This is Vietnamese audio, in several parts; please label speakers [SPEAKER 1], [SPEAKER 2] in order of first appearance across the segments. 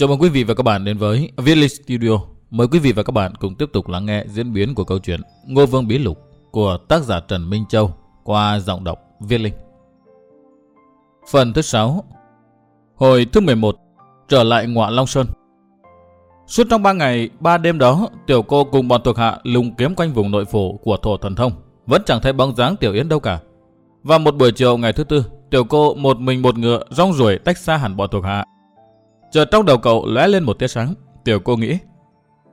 [SPEAKER 1] Chào mừng quý vị và các bạn đến với Village Studio. Mời quý vị và các bạn cùng tiếp tục lắng nghe diễn biến của câu chuyện Ngô Vương Bí Lục của tác giả Trần Minh Châu qua giọng đọc Viên Linh. Phần thứ 6 Hồi thứ 11 Trở lại ngọa Long Sơn Suốt trong 3 ngày, 3 đêm đó, tiểu cô cùng bọn thuộc hạ lùng kiếm quanh vùng nội phủ của thổ thần thông. Vẫn chẳng thấy bóng dáng tiểu yến đâu cả. Và một buổi chiều ngày thứ tư, tiểu cô một mình một ngựa rong ruổi tách xa hẳn bọn thuộc hạ Chợt trong đầu cậu lóe lên một tia sáng, tiểu cô nghĩ.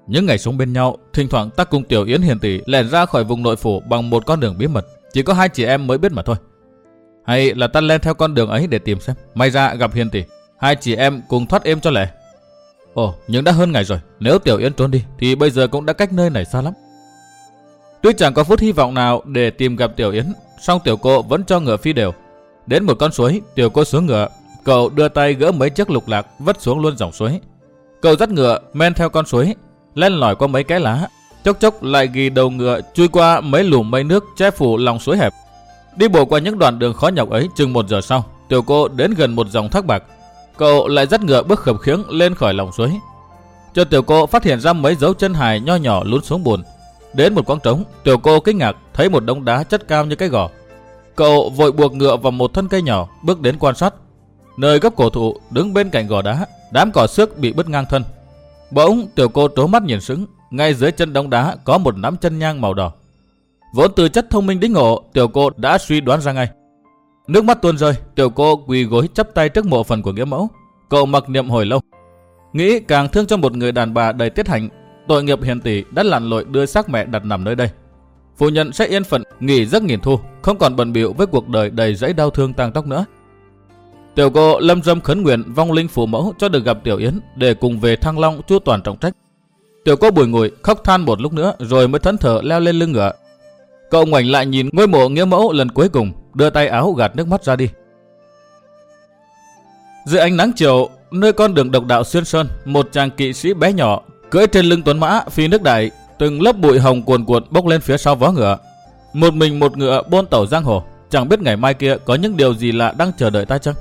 [SPEAKER 1] Những ngày sống bên nhau, thỉnh thoảng ta cùng tiểu Yến Hiền tỷ lẻn ra khỏi vùng nội phủ bằng một con đường bí mật, chỉ có hai chị em mới biết mà thôi. Hay là ta lên theo con đường ấy để tìm xem, may ra gặp Hiền tỷ, hai chị em cùng thoát êm cho lẻ. Ồ, nhưng đã hơn ngày rồi, nếu tiểu Yến trốn đi thì bây giờ cũng đã cách nơi này xa lắm. Tuy chẳng có phút hy vọng nào để tìm gặp tiểu Yến, song tiểu cô vẫn cho ngựa phi đều. Đến một con suối, tiểu cô xuống ngựa, Cậu đưa tay gỡ mấy chiếc lục lạc vất xuống luôn dòng suối. Cậu dắt ngựa men theo con suối, len lỏi qua mấy cái lá, chốc chốc lại ghi đầu ngựa chui qua mấy lùm mây nước che phủ lòng suối hẹp. Đi bộ qua những đoạn đường khó nhọc ấy chừng một giờ sau, tiểu cô đến gần một dòng thác bạc. Cậu lại dắt ngựa bước khập khiễng lên khỏi lòng suối. Cho tiểu cô phát hiện ra mấy dấu chân hài nho nhỏ lún xuống bùn. Đến một quãng trống, tiểu cô kinh ngạc thấy một đống đá chất cao như cái gò. Cậu vội buộc ngựa vào một thân cây nhỏ, bước đến quan sát. Nơi gốc cổ thụ đứng bên cạnh gò đá, đám cỏ xước bị bứt ngang thân. Bỗng tiểu cô trố mắt nhìn sững, ngay dưới chân đống đá có một nắm chân nhang màu đỏ. Vốn từ chất thông minh đính ngộ, tiểu cô đã suy đoán ra ngay. Nước mắt tuôn rơi, tiểu cô quỳ gối chắp tay trước mộ phần của nghĩa mẫu. Cậu mặc niệm hồi lâu. Nghĩ càng thương cho một người đàn bà đầy tiết hạnh, tội nghiệp hiền tỷ đã lặn lội đưa xác mẹ đặt nằm nơi đây. Phu nhân sẽ yên phận nghỉ giấc nghìn thu, không còn bận bịu với cuộc đời đầy rẫy đau thương tang tóc nữa. Tiểu cô lâm dâm khấn nguyện vong linh phù mẫu cho được gặp Tiểu Yến để cùng về Thăng Long chu toàn trọng trách. Tiểu cô bùi ngùi khóc than một lúc nữa rồi mới thẫn thờ leo lên lưng ngựa. Cậu ngoảnh lại nhìn ngôi mộ nghĩa mẫu lần cuối cùng, đưa tay áo gạt nước mắt ra đi. Dưới ánh nắng chiều, nơi con đường độc đạo xuyên sơn, một chàng kỵ sĩ bé nhỏ cưỡi trên lưng tuấn mã phi nước đại, từng lớp bụi hồng cuồn cuộn bốc lên phía sau vó ngựa. Một mình một ngựa buôn tàu giang hồ, chẳng biết ngày mai kia có những điều gì lạ đang chờ đợi ta chăng?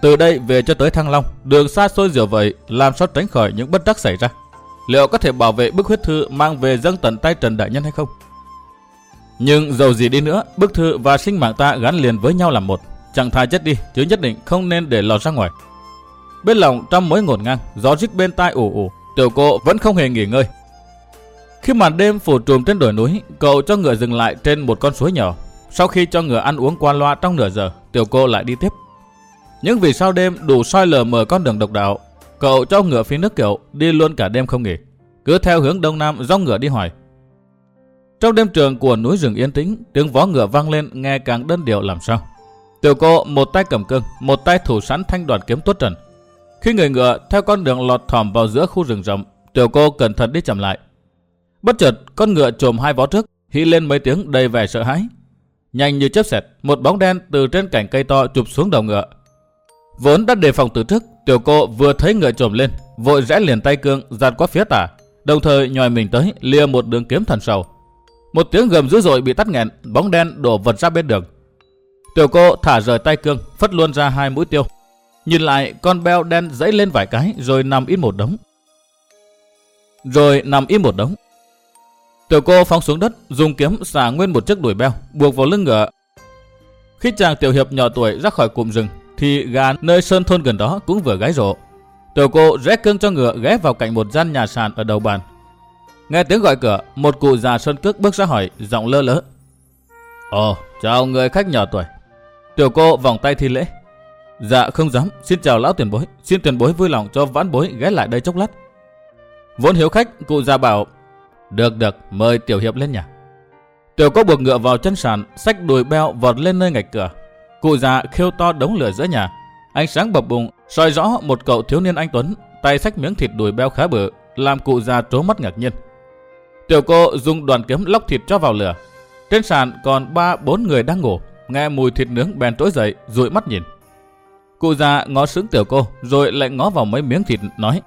[SPEAKER 1] Từ đây về cho tới Thăng Long, đường xa xôi dẻo vậy, làm sao tránh khỏi những bất đắc xảy ra? Liệu có thể bảo vệ bức huyết thư mang về dâng tận tay Trần Đại Nhân hay không? Nhưng dầu gì đi nữa, bức thư và sinh mạng ta gắn liền với nhau làm một. Chẳng thà chết đi, chứ nhất định không nên để lọt ra ngoài. Bên lòng trong mối ngổn ngang, gió rít bên tai ủ ủ, tiểu cô vẫn không hề nghỉ ngơi. Khi màn đêm phủ trùm trên đồi núi, cậu cho ngựa dừng lại trên một con suối nhỏ. Sau khi cho ngựa ăn uống qua loa trong nửa giờ, tiểu cô lại đi tiếp. Những vì sao đêm đủ soi lờ mờ con đường độc đạo, cậu cho ngựa phía nước kiệu đi luôn cả đêm không nghỉ, cứ theo hướng đông nam dòng ngựa đi hoài. Trong đêm trường của núi rừng yên tĩnh, tiếng vó ngựa vang lên nghe càng đơn điệu làm sao. Tiểu cô một tay cầm cương, một tay thủ sẵn thanh đoàn kiếm tuốt trần. Khi người ngựa theo con đường lọt thỏm vào giữa khu rừng rộng, tiểu cô cẩn thận đi chậm lại. Bất chợt, con ngựa trồm hai vó trước, hí lên mấy tiếng đầy vẻ sợ hãi. Nhanh như chớp xẹt, một bóng đen từ trên cành cây to chụp xuống đầu ngựa, Vốn đã đề phòng từ trước, tiểu cô vừa thấy người trồm lên, vội rẽ liền tay cương giạt qua phía tả, đồng thời nhòi mình tới lia một đường kiếm thần sầu. Một tiếng gầm dữ dội bị tắt nghẹn, bóng đen đổ vật ra bên đường. Tiểu cô thả rời tay cương, phất luôn ra hai mũi tiêu. Nhìn lại, con beo đen dãy lên vài cái rồi nằm im một đống. Rồi nằm im một đống. Tiểu cô phóng xuống đất, dùng kiếm xả nguyên một chiếc đuổi beo, buộc vào lưng ngựa. Khi chàng tiểu hiệp nhỏ tuổi ra khỏi cụm rừng, thì gà nơi sơn thôn gần đó cũng vừa gáy rộ. Tiểu cô rét cương cho ngựa ghé vào cạnh một gian nhà sàn ở đầu bàn. Nghe tiếng gọi cửa, một cụ già sơn cước bước ra hỏi, giọng lơ lỡ. Ồ, chào người khách nhỏ tuổi. Tiểu cô vòng tay thi lễ. Dạ không dám, xin chào lão tiền bối, xin tiền bối vui lòng cho vãn bối ghé lại đây chốc lát. Vốn hiếu khách, cụ già bảo, được được, mời tiểu hiệp lên nhà. Tiểu cô buộc ngựa vào chân sàn, sách đùi beo vọt lên nơi ngạch cửa, Cụ già khiêu to đống lửa giữa nhà. Ánh sáng bập bùng soi rõ một cậu thiếu niên anh Tuấn, tay xách miếng thịt đùi beo khá bự, làm cụ già trố mắt ngạc nhiên. Tiểu cô dùng đoàn kiếm lóc thịt cho vào lửa. Trên sàn còn ba bốn người đang ngủ, nghe mùi thịt nướng bèn trỗi dậy, dụi mắt nhìn. Cụ già ngó sướng tiểu cô, rồi lại ngó vào mấy miếng thịt, nói.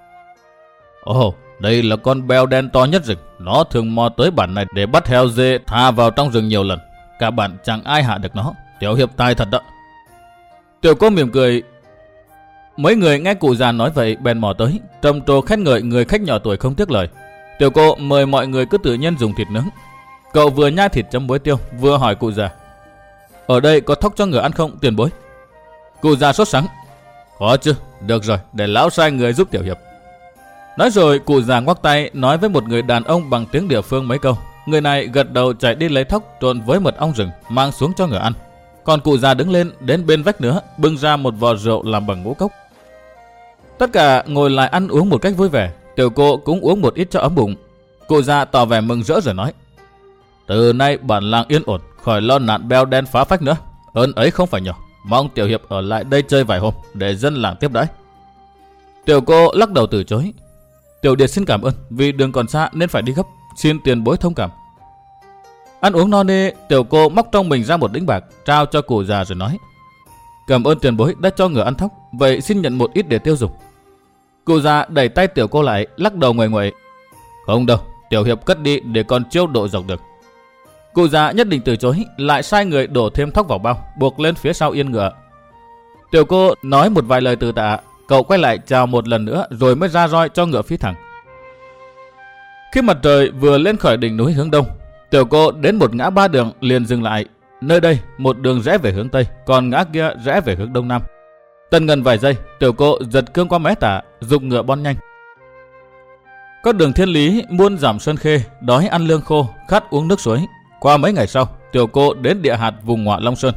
[SPEAKER 1] Ồ, đây là con beo đen to nhất rừng. Nó thường mò tới bản này để bắt heo dê tha vào trong rừng nhiều lần. Cả bạn chẳng ai hạ được nó. Tiểu hiệp tài thật đó. Tiểu cô mỉm cười. Mấy người nghe cụ già nói vậy bèn mò tới, trầm trồ khen ngợi người khách nhỏ tuổi không tiếc lời. Tiểu cô mời mọi người cứ tự nhiên dùng thịt nướng. Cậu vừa nhai thịt chấm muối tiêu, vừa hỏi cụ già. Ở đây có thóc cho người ăn không tiền bối? Cụ già sốt sắng. Có chứ, được rồi, để lão sai người giúp tiểu hiệp. Nói rồi cụ già ngoắc tay nói với một người đàn ông bằng tiếng địa phương mấy câu. Người này gật đầu chạy đi lấy thóc trộn với mật ong rừng mang xuống cho người ăn. Còn cụ già đứng lên đến bên vách nữa bưng ra một vò rượu làm bằng ngũ cốc. Tất cả ngồi lại ăn uống một cách vui vẻ. Tiểu cô cũng uống một ít cho ấm bụng. Cụ già tỏ vẻ mừng rỡ rồi nói. Từ nay bản làng yên ổn, khỏi lo nạn beo đen phá phách nữa. Ơn ấy không phải nhỏ. Mong tiểu hiệp ở lại đây chơi vài hôm để dân làng tiếp đãi. Tiểu cô lắc đầu từ chối. Tiểu điệt xin cảm ơn vì đường còn xa nên phải đi gấp. Xin tiền bối thông cảm. Ăn uống no nê, tiểu cô móc trong mình ra một đĩnh bạc, trao cho cụ già rồi nói. Cảm ơn tiền bối đã cho ngựa ăn thóc, vậy xin nhận một ít để tiêu dùng. Cụ già đẩy tay tiểu cô lại, lắc đầu ngoài ngoài. Không đâu, tiểu hiệp cất đi để còn chiêu độ dọc được. Cụ già nhất định từ chối, lại sai người đổ thêm thóc vào bao, buộc lên phía sau yên ngựa. Tiểu cô nói một vài lời từ tạ, cậu quay lại chào một lần nữa rồi mới ra roi cho ngựa phi thẳng. Khi mặt trời vừa lên khỏi đỉnh núi hướng đông, tiểu cô đến một ngã ba đường liền dừng lại. Nơi đây một đường rẽ về hướng tây, còn ngã kia rẽ về hướng đông nam. Tần ngần vài giây, tiểu cô giật cương qua mé tả, dùng ngựa bon nhanh. Có đường thiên lý muôn giảm xuân khê, đói ăn lương khô, khát uống nước suối. Qua mấy ngày sau, tiểu cô đến địa hạt vùng ngoại Long Sơn.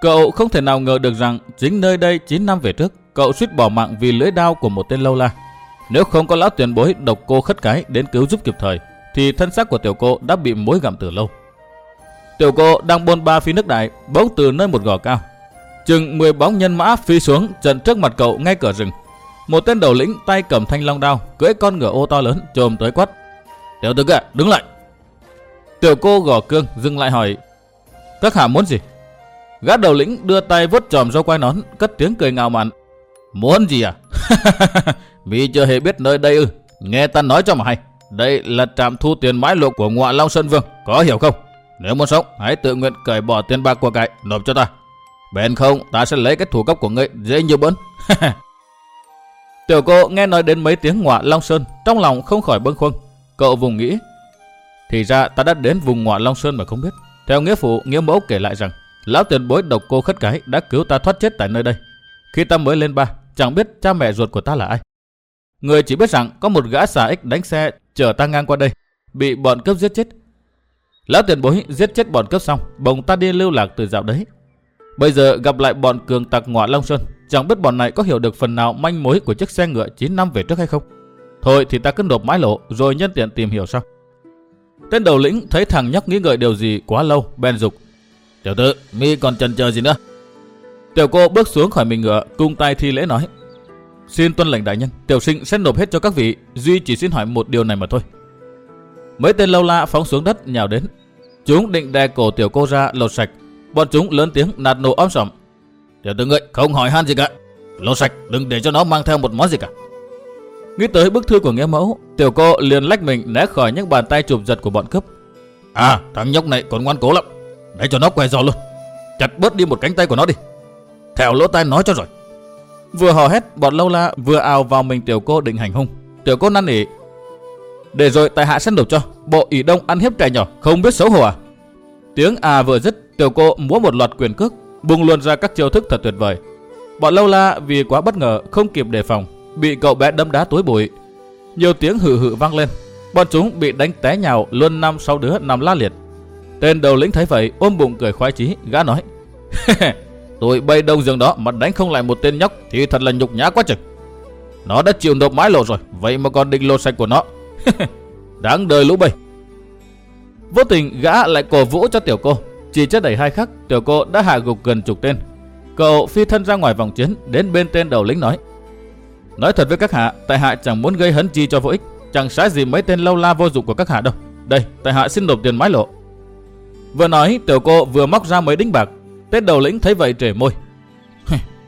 [SPEAKER 1] Cậu không thể nào ngờ được rằng chính nơi đây 9 năm về trước, cậu suýt bỏ mạng vì lưỡi đao của một tên lâu la. Nếu không có lão tiền bối độc cô khất cái đến cứu giúp kịp thời, thì thân xác của tiểu cô đã bị mối gặm từ lâu. Tiểu cô đang bôn ba phi nước đại, bỗng từ nơi một gò cao. Chừng 10 bóng nhân mã phi xuống trận trước mặt cậu ngay cửa rừng. Một tên đầu lĩnh tay cầm thanh long đao, cưỡi con ngựa ô to lớn trồm tới quát. Tiểu tử kia, đứng lại. Tiểu cô gò cương dừng lại hỏi. Các hạ muốn gì? Gã đầu lĩnh đưa tay vuốt tròm râu quai nón, cất tiếng cười ngạo mạn. Muốn gì à? Mi chưa hề biết nơi đây ư. Nghe ta nói cho mà hay. Đây là trạm thu tiền mãi lộ của ngoại Long Sơn Vương. Có hiểu không? Nếu muốn sống, hãy tự nguyện cởi bỏ tiền bạc của cải, nộp cho ta. Bèn không, ta sẽ lấy cái thủ cấp của ngươi dễ như bớn. Tiểu cô nghe nói đến mấy tiếng ngoại Long Sơn, trong lòng không khỏi bâng khuâng. Cậu vùng nghĩ. Thì ra ta đã đến vùng ngoại Long Sơn mà không biết. Theo nghĩa phụ, nghĩa mẫu kể lại rằng, lão tiền bối độc cô khất cái đã cứu ta thoát chết tại nơi đây. Khi ta mới lên ba, chẳng biết cha mẹ ruột của ta là ai. Người chỉ biết rằng có một gã xà ích đánh xe chở ta ngang qua đây, bị bọn cướp giết chết. Lão tiền bối giết chết bọn cướp xong, bồng ta đi lưu lạc từ dạo đấy. Bây giờ gặp lại bọn cường tặc ngọa Long Sơn, chẳng biết bọn này có hiểu được phần nào manh mối của chiếc xe ngựa 9 năm về trước hay không. Thôi thì ta cứ nộp mái lộ rồi nhân tiện tìm hiểu sau. Tên đầu lĩnh thấy thằng nhóc nghĩ ngợi điều gì quá lâu, bèn dục. Tiểu tử, mi còn chần chờ gì nữa? Tiểu cô bước xuống khỏi mình ngựa, cung tay thi lễ nói. Xin tuân lệnh đại nhân, tiểu sinh sẽ nộp hết cho các vị, duy chỉ xin hỏi một điều này mà thôi. Mấy tên lâu la phóng xuống đất nhào đến. Chúng định đè cổ tiểu cô ra lột sạch. Bọn chúng lớn tiếng nạt nổ om sòm. Tiểu tử ngươi không hỏi han gì cả. Lột sạch, đừng để cho nó mang theo một món gì cả. Nghĩ tới bức thư của nghĩa mẫu, tiểu cô liền lách mình né khỏi những bàn tay chụp giật của bọn cướp. À, thằng nhóc này còn ngoan cố lắm. Để cho nó què giò luôn. Chặt bớt đi một cánh tay của nó đi. Theo lỗ tai nói cho rồi. Vừa hò hét, bọn lâu la vừa ào vào mình tiểu cô định hành hung. Tiểu cô năn nỉ. Để rồi tại hạ sân đục cho. Bộ ỷ đông ăn hiếp trẻ nhỏ, không biết xấu hổ à? Tiếng à vừa dứt, tiểu cô múa một loạt quyền cước, bung luôn ra các chiêu thức thật tuyệt vời. Bọn lâu la vì quá bất ngờ, không kịp đề phòng, bị cậu bé đâm đá túi bụi. Nhiều tiếng hự hự vang lên. Bọn chúng bị đánh té nhào, luôn năm sáu đứa nằm la liệt. Tên đầu lĩnh thấy vậy, ôm bụng cười khoái chí, gã nói. Tụi bay đông giường đó mà đánh không lại một tên nhóc thì thật là nhục nhã quá chừng. Nó đã chịu nộp mái lộ rồi, vậy mà còn định lộ sạch của nó. Đáng đời lũ bầy. Vô tình gã lại cổ vũ cho tiểu cô. Chỉ chất đẩy hai khắc, tiểu cô đã hạ gục gần chục tên. Cậu phi thân ra ngoài vòng chiến, đến bên tên đầu lính nói. Nói thật với các hạ, tại hạ chẳng muốn gây hấn chi cho vô ích. Chẳng sai gì mấy tên lâu la vô dụng của các hạ đâu. Đây, tại hạ xin nộp tiền mái lộ. Vừa nói, tiểu cô vừa móc ra mấy đinh bạc, tết đầu lĩnh thấy vậy trề môi.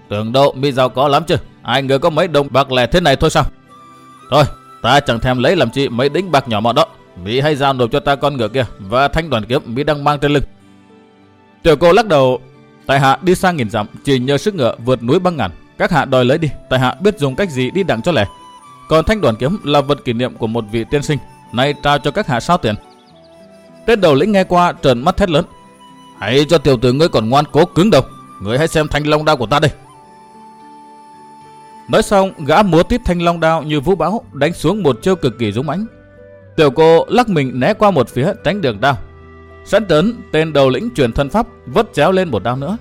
[SPEAKER 1] Tưởng đâu mi giàu có lắm chứ. Ai ngờ có mấy đồng bạc lẻ thế này thôi sao? Thôi, ta chẳng thèm lấy làm chi mấy đính bạc nhỏ mọn đó. Mỹ hay giao nộp cho ta con ngựa kia và thanh đoàn kiếm Mỹ đang mang trên lưng. Tiểu cô lắc đầu. Tại hạ đi sang nghìn dặm chỉ nhờ sức ngựa vượt núi băng ngàn. Các hạ đòi lấy đi, tại hạ biết dùng cách gì đi đặng cho lẻ. Còn thanh đoàn kiếm là vật kỷ niệm của một vị tiên sinh, nay trao cho các hạ sao tiền. tết đầu lĩnh nghe qua trợn mắt thét lớn. Hãy cho tiểu tử ngươi còn ngoan cố cứng đầu, ngươi hãy xem thanh long đao của ta đây. Nói xong, gã múa tiếp thanh long đao như vũ bão, đánh xuống một chiêu cực kỳ dũng mãnh. Tiểu cô lắc mình né qua một phía tránh đường đao. Sẵn tấn, tên đầu lĩnh truyền thân pháp vất chéo lên một đao nữa.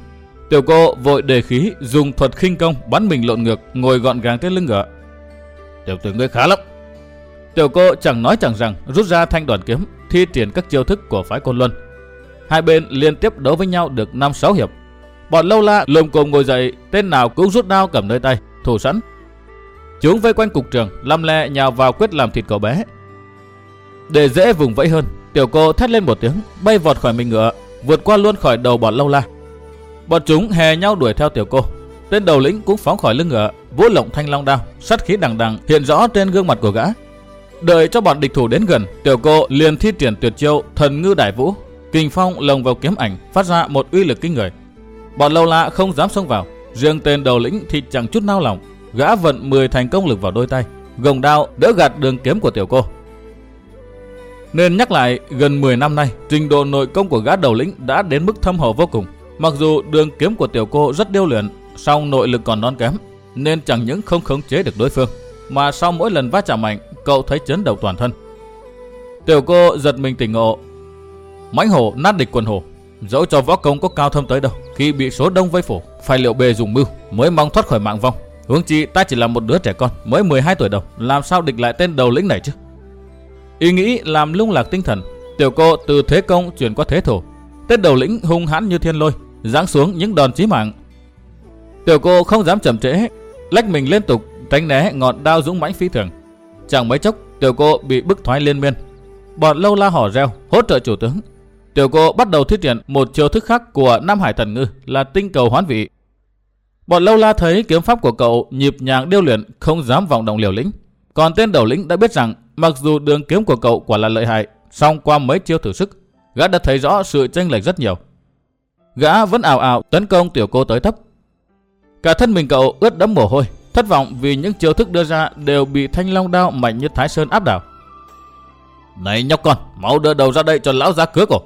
[SPEAKER 1] Tiểu cô vội đề khí dùng thuật khinh công bắn mình lộn ngược ngồi gọn gàng trên lưng ngựa. Tiểu tử ngươi khá lắm. Tiểu cô chẳng nói chẳng rằng rút ra thanh đoàn kiếm thi triển các chiêu thức của phái côn luân. Hai bên liên tiếp đấu với nhau được 5-6 hiệp. Bọn lâu la lồm cồm ngồi dậy, tên nào cũng rút đao cầm nơi tay, thủ sẵn. Chúng vây quanh cục trường, lăm le nhào vào quyết làm thịt cậu bé. Để dễ vùng vẫy hơn, tiểu cô thét lên một tiếng, bay vọt khỏi mình ngựa, vượt qua luôn khỏi đầu bọn lâu la. Bọn chúng hè nhau đuổi theo tiểu cô. Tên đầu lĩnh cũng phóng khỏi lưng ngựa, vỗ lộng thanh long đao, sát khí đằng đằng hiện rõ trên gương mặt của gã. Đợi cho bọn địch thủ đến gần, tiểu cô liền thi triển tuyệt chiêu thần ngư đại vũ, Kình phong lồng vào kiếm ảnh, phát ra một uy lực kinh người. Bọn lâu la không dám xông vào, riêng tên đầu lĩnh thì chẳng chút nao lòng, gã vận 10 thành công lực vào đôi tay, gồng đao đỡ gạt đường kiếm của tiểu cô. Nên nhắc lại, gần 10 năm nay, trình độ nội công của gã đầu lĩnh đã đến mức thâm hậu vô cùng. Mặc dù đường kiếm của tiểu cô rất điêu luyện, song nội lực còn non kém, nên chẳng những không khống chế được đối phương, mà sau mỗi lần va chạm mạnh, cậu thấy chấn động toàn thân. Tiểu cô giật mình tỉnh ngộ. Mãnh hổ nát địch quần hổ, dẫu cho võ công có cao thâm tới đâu, khi bị số đông vây phủ, phải liệu bề dùng mưu mới mong thoát khỏi mạng vong. hướng chi ta chỉ là một đứa trẻ con, mới 12 tuổi đầu, làm sao địch lại tên đầu lĩnh này chứ? Ý nghĩ làm lung lạc tinh thần, tiểu cô từ thế công chuyển qua thế thủ. Tên đầu lĩnh hung hãn như thiên lôi, giáng xuống những đòn chí mạng. Tiểu cô không dám chậm trễ, lách mình liên tục tránh né ngọn đao dũng mãnh phi thường. Chẳng mấy chốc, tiểu cô bị bức thoái liên miên. Bọn lâu la hò reo, hỗ trợ chủ tướng. Tiểu cô bắt đầu thiết triển một chiêu thức khác của Nam Hải Thần Ngư là tinh cầu hoán vị. Bọn lâu la thấy kiếm pháp của cậu nhịp nhàng điêu luyện, không dám vọng động liều lĩnh. Còn tên đầu lĩnh đã biết rằng mặc dù đường kiếm của cậu quả là lợi hại, song qua mấy chiêu thử sức, gã đã thấy rõ sự chênh lệch rất nhiều. Gã vẫn ảo ảo tấn công tiểu cô tới thấp. Cả thân mình cậu ướt đẫm mồ hôi, thất vọng vì những chiêu thức đưa ra đều bị thanh long đao mạnh như thái sơn áp đảo. Này nhóc con, mau đưa đầu ra đây cho lão ra cứa cổ.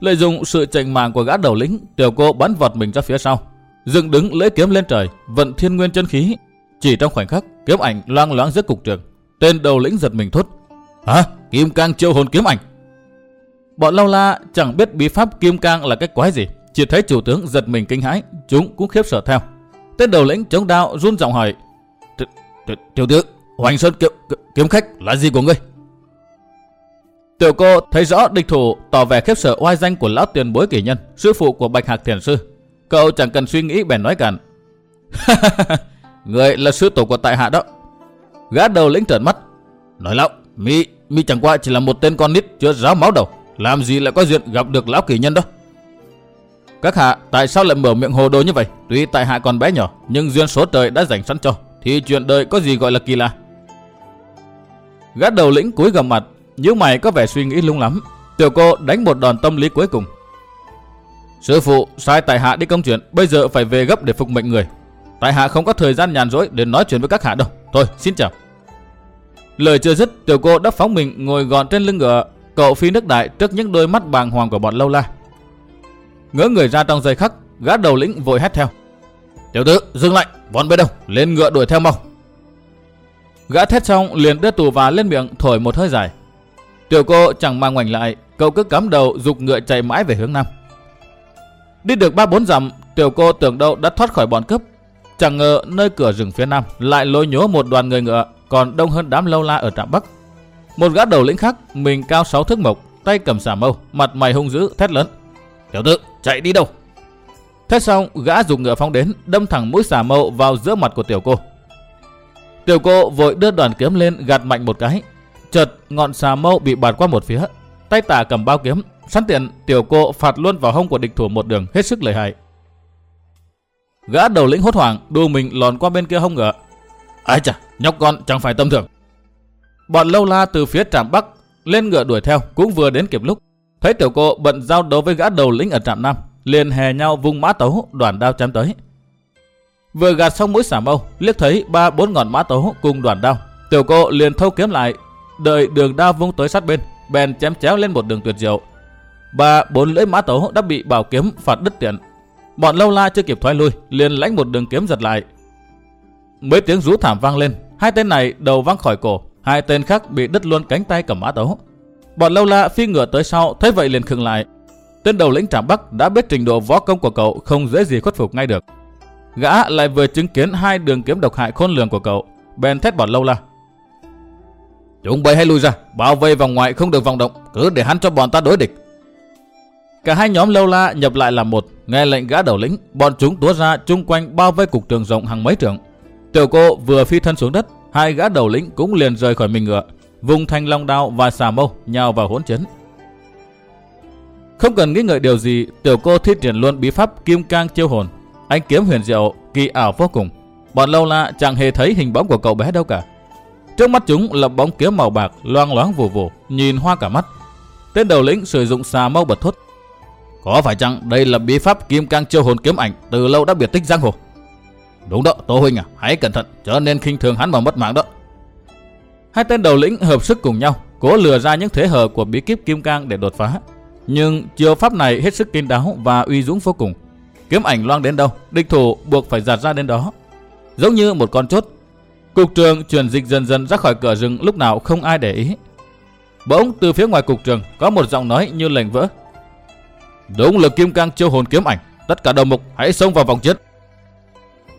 [SPEAKER 1] Lợi dụng sự chệnh màng của gã đầu lĩnh, tiểu cô bắn vọt mình ra phía sau, dựng đứng lấy kiếm lên trời, vận thiên nguyên chân khí. Chỉ trong khoảnh khắc, kiếm ảnh loang loáng giữa cục trường. Tên đầu lĩnh giật mình thốt. Hả? Kim cang chiêu hồn kiếm ảnh. Bọn lâu la chẳng biết bí pháp kim cang là cái quái gì. Chỉ thấy chủ tướng giật mình kinh hãi, chúng cũng khiếp sợ theo. Tên đầu lĩnh chống đao run giọng hỏi. Tiểu tướng, Hoành Sơn kiếm, kiếm khách là gì của ngươi? Tiểu cô thấy rõ địch thủ tỏ vẻ khiếp sợ oai danh của lão tiền bối kỷ nhân, sư phụ của Bạch Hạc Thiền Sư. Cậu chẳng cần suy nghĩ bèn nói cản. Người là sư tổ của tại hạ đó. Gã đầu lĩnh trợn mắt. Nói lão, mi mi chẳng qua chỉ là một tên con nít chưa ráo máu đầu. Làm gì lại có duyên gặp được lão kỷ nhân đó. Các hạ, tại sao lại mở miệng hồ đồ như vậy? Tuy tại hạ còn bé nhỏ, nhưng duyên số trời đã dành sẵn cho. Thì chuyện đời có gì gọi là kỳ lạ? Gã đầu lĩnh cúi gầm mặt, nhíu mày có vẻ suy nghĩ lung lắm. Tiểu cô đánh một đòn tâm lý cuối cùng. Sư phụ, sai tại hạ đi công chuyện, bây giờ phải về gấp để phục mệnh người. Tại hạ không có thời gian nhàn rỗi để nói chuyện với các hạ đâu. Thôi, xin chào. Lời chưa dứt, tiểu cô đã phóng mình ngồi gọn trên lưng ngựa, cậu phi nước đại trước những đôi mắt bàng hoàng của bọn lâu la. Ngỡ người ra trong giây khắc, gã đầu lĩnh vội hét theo. Tiểu tử, dừng lại, bọn bên đâu, lên ngựa đuổi theo mau. Gã thét xong liền đưa tù và lên miệng thổi một hơi dài. Tiểu cô chẳng mang ngoảnh lại, cậu cứ cắm đầu dục ngựa chạy mãi về hướng nam. Đi được ba bốn dặm, tiểu cô tưởng đâu đã thoát khỏi bọn cướp. Chẳng ngờ nơi cửa rừng phía nam lại lôi nhố một đoàn người ngựa còn đông hơn đám lâu la ở trạm bắc. Một gã đầu lĩnh khác, mình cao sáu thước mộc, tay cầm xà mâu, mặt mày hung dữ, thét lớn. Tiểu tử, chạy đi đâu? Thế xong, gã dùng ngựa phóng đến, đâm thẳng mũi xà mâu vào giữa mặt của tiểu cô. Tiểu cô vội đưa đoàn kiếm lên gạt mạnh một cái. Chợt ngọn xà mâu bị bạt qua một phía, tay tả cầm bao kiếm, sẵn tiện tiểu cô phạt luôn vào hông của địch thủ một đường hết sức lợi hại. Gã đầu lĩnh hốt hoảng, đu mình lòn qua bên kia hông ngựa. Ai chà, nhóc con chẳng phải tâm thường. Bọn lâu la từ phía trạm bắc lên ngựa đuổi theo cũng vừa đến kịp lúc. Thấy tiểu cô bận giao đấu với gã đầu lĩnh ở trạm nam, liền hè nhau vung mã tấu, đoàn đao chém tới. Vừa gạt xong mũi xả mâu, liếc thấy ba bốn ngọn mã tấu cùng đoàn đao. Tiểu cô liền thâu kiếm lại, đợi đường đao vung tới sát bên, bèn chém chéo lên một đường tuyệt diệu. Ba bốn lưỡi mã tấu đã bị bảo kiếm phạt đứt tiện. Bọn lâu la chưa kịp thoái lui, liền lãnh một đường kiếm giật lại. Mấy tiếng rú thảm vang lên, hai tên này đầu văng khỏi cổ, hai tên khác bị đứt luôn cánh tay cầm mã tấu. Bọn lâu la phi ngựa tới sau, thấy vậy liền khựng lại. Tên đầu lĩnh Trạm Bắc đã biết trình độ võ công của cậu không dễ gì khuất phục ngay được. Gã lại vừa chứng kiến hai đường kiếm độc hại khôn lường của cậu, bèn thét bọn lâu la. Chúng bay hãy lui ra, bao vây vòng ngoài không được vòng động, cứ để hắn cho bọn ta đối địch. Cả hai nhóm lâu la nhập lại làm một, nghe lệnh gã đầu lĩnh, bọn chúng túa ra chung quanh bao vây cục trường rộng hàng mấy trượng. Tiểu cô vừa phi thân xuống đất, hai gã đầu lĩnh cũng liền rời khỏi mình ngựa, vùng thanh long đao và xà mâu nhào vào hỗn chiến. Không cần nghĩ ngợi điều gì, tiểu cô thi triển luôn bí pháp kim cang chiêu hồn. ánh kiếm huyền diệu, kỳ ảo vô cùng. Bọn lâu la chẳng hề thấy hình bóng của cậu bé đâu cả. Trước mắt chúng là bóng kiếm màu bạc loang loáng vù vù, nhìn hoa cả mắt. Tên đầu lĩnh sử dụng xà mâu bật thốt. Có phải chăng đây là bí pháp kim cang chiêu hồn kiếm ảnh từ lâu đã biệt tích giang hồ? Đúng đó, Tô Huynh à, hãy cẩn thận, cho nên khinh thường hắn mà mất mạng đó. Hai tên đầu lĩnh hợp sức cùng nhau, cố lừa ra những thế hở của bí kíp kim cang để đột phá. Nhưng chiêu pháp này hết sức kín đáo và uy dũng vô cùng. Kiếm ảnh loang đến đâu, địch thủ buộc phải giạt ra đến đó. Giống như một con chốt, cục trường chuyển dịch dần dần ra khỏi cửa rừng lúc nào không ai để ý. Bỗng từ phía ngoài cục trường có một giọng nói như lệnh vỡ. Đúng là kim cang chiêu hồn kiếm ảnh, tất cả đầu mục hãy xông vào vòng chiến.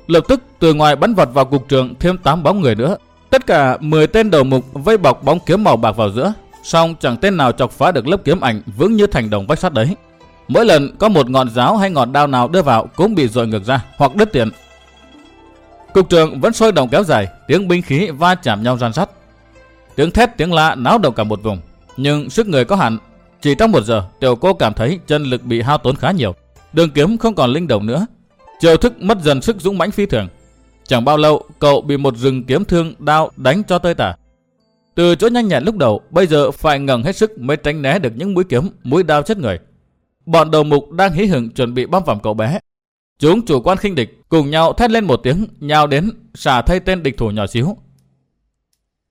[SPEAKER 1] Lập tức từ ngoài bắn vật vào cục trường thêm 8 bóng người nữa. Tất cả 10 tên đầu mục vây bọc bóng kiếm màu bạc vào giữa. Song chẳng tên nào chọc phá được lớp kiếm ảnh vững như thành đồng vách sắt đấy. Mỗi lần có một ngọn giáo hay ngọn đao nào đưa vào cũng bị dội ngược ra hoặc đứt tiện Cục trường vẫn sôi động kéo dài, tiếng binh khí va chạm nhau ran sắt. Tiếng thét tiếng la náo động cả một vùng. Nhưng sức người có hạn. Chỉ trong một giờ, tiểu cô cảm thấy chân lực bị hao tốn khá nhiều. Đường kiếm không còn linh động nữa, Triều thức mất dần sức dũng mãnh phi thường. Chẳng bao lâu, cậu bị một rừng kiếm thương đao đánh cho tơi tả. Từ chỗ nhanh nhẹn lúc đầu, bây giờ phải ngẩng hết sức mới tránh né được những mũi kiếm, mũi đao chết người. Bọn đầu mục đang hí hửng chuẩn bị băm vằm cậu bé. Chúng chủ quan khinh địch, cùng nhau thét lên một tiếng, nhào đến, xả thay tên địch thủ nhỏ xíu.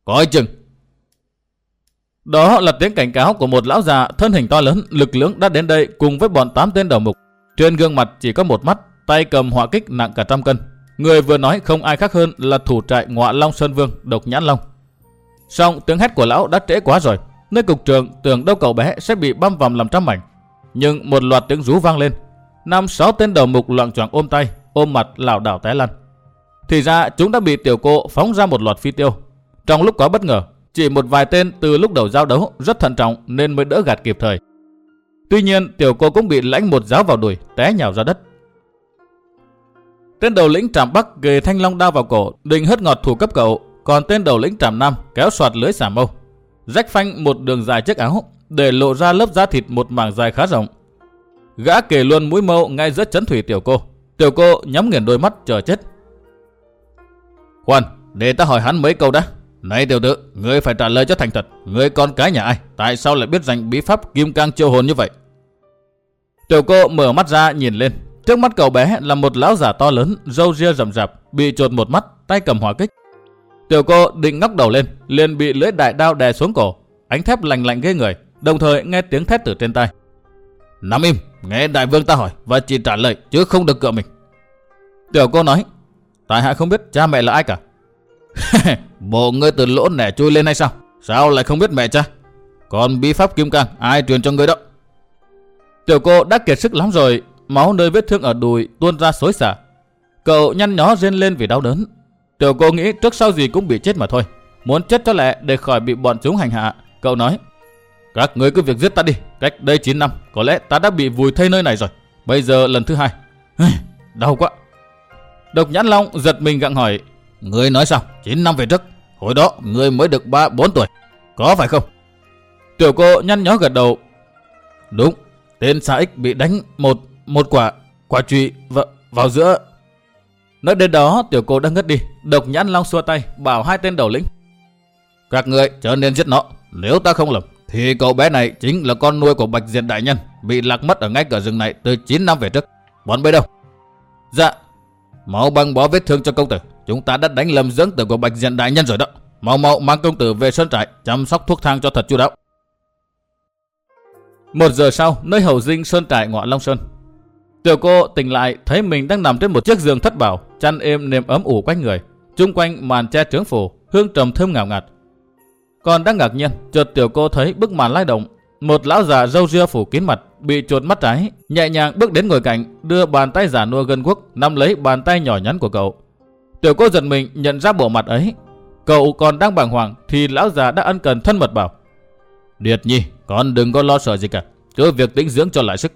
[SPEAKER 1] Coi chừng! Đó là tiếng cảnh cáo của một lão già thân hình to lớn, lực lưỡng đã đến đây cùng với bọn tám tên đầu mục. Trên gương mặt chỉ có một mắt, tay cầm họa kích nặng cả trăm cân. Người vừa nói không ai khác hơn là thủ trại ngọa Long Sơn Vương, Độc Nhãn Long. Xong tiếng hét của lão đã trễ quá rồi. Nơi cục trường tưởng đâu cậu bé sẽ bị băm vằm làm trăm mảnh. Nhưng một loạt tiếng rú vang lên. Năm sáu tên đầu mục loạn choạng ôm tay, ôm mặt lảo đảo té lăn. Thì ra chúng đã bị tiểu cô phóng ra một loạt phi tiêu. Trong lúc có bất ngờ, chỉ một vài tên từ lúc đầu giao đấu rất thận trọng nên mới đỡ gạt kịp thời. Tuy nhiên tiểu cô cũng bị lãnh một giáo vào đùi, té nhào ra đất. Tên đầu lĩnh trạm Bắc ghề thanh long đao vào cổ, định hất ngọt thủ cấp cậu, còn tên đầu lĩnh trạm Nam kéo soạt lưới xả mâu. Rách phanh một đường dài chiếc áo, để lộ ra lớp da thịt một mảng dài khá rộng. Gã kề luôn mũi mâu ngay giữa chấn thủy tiểu cô. Tiểu cô nhắm nghiền đôi mắt chờ chết. Khoan, để ta hỏi hắn mấy câu đã. Này tiểu tử, ngươi phải trả lời cho thành thật. Ngươi con cái nhà ai? Tại sao lại biết dành bí pháp kim cang chiêu hồn như vậy? Tiểu cô mở mắt ra nhìn lên, Trước mắt cậu bé là một lão giả to lớn, râu ria rậm rạp, bị trột một mắt, tay cầm hỏa kích. Tiểu cô định ngóc đầu lên, liền bị lưỡi đại đao đè xuống cổ, ánh thép lạnh lạnh ghê người, đồng thời nghe tiếng thét từ trên tay. Nắm im, nghe đại vương ta hỏi và chỉ trả lời chứ không được cựa mình. Tiểu cô nói, tại hạ không biết cha mẹ là ai cả. Bộ ngươi từ lỗ nẻ chui lên hay sao? Sao lại không biết mẹ cha? Còn bí pháp kim cang ai truyền cho ngươi đó? Tiểu cô đã kiệt sức lắm rồi, máu nơi vết thương ở đùi tuôn ra xối xả. Cậu nhăn nhó rên lên vì đau đớn. Tiểu cô nghĩ trước sau gì cũng bị chết mà thôi. Muốn chết cho lẹ để khỏi bị bọn chúng hành hạ. Cậu nói, các người cứ việc giết ta đi. Cách đây 9 năm, có lẽ ta đã bị vùi thây nơi này rồi. Bây giờ lần thứ hai. Đau quá. Độc nhãn long giật mình gặng hỏi, Người nói sao? 9 năm về trước. Hồi đó người mới được 3-4 tuổi. Có phải không? Tiểu cô nhăn nhó gật đầu. Đúng, tên xã ích bị đánh một một quả, quả trụy vào, vào giữa. Nói đến đó, tiểu cô đang ngất đi. Độc nhãn long xua tay, bảo hai tên đầu lĩnh. Các người trở nên giết nó. Nếu ta không lầm, thì cậu bé này chính là con nuôi của Bạch Diệt Đại Nhân, bị lạc mất ở ngay cửa rừng này từ 9 năm về trước. Bọn bây đâu? Dạ. Mau băng bó vết thương cho công tử. Chúng ta đã đánh lầm dưỡng tử của bạch diện đại nhân rồi đó. Mau mau mang công tử về sơn trại, chăm sóc thuốc thang cho thật chu đáo. Một giờ sau, nơi hậu dinh sơn trại ngọa Long Sơn. Tiểu cô tỉnh lại thấy mình đang nằm trên một chiếc giường thất bảo, chăn êm nệm ấm ủ quanh người. Trung quanh màn che trướng phủ, hương trầm thơm ngào ngạt. Còn đang ngạc nhiên, chợt tiểu cô thấy bức màn lay động. Một lão già râu ria phủ kín mặt, bị chuột mắt trái, nhẹ nhàng bước đến ngồi cạnh, đưa bàn tay giả nua gân quốc, nắm lấy bàn tay nhỏ nhắn của cậu. Tiểu cô giật mình nhận ra bộ mặt ấy. Cậu còn đang bàng hoàng thì lão già đã ân cần thân mật bảo. Điệt nhi, con đừng có lo sợ gì cả. Cứ việc tĩnh dưỡng cho lại sức.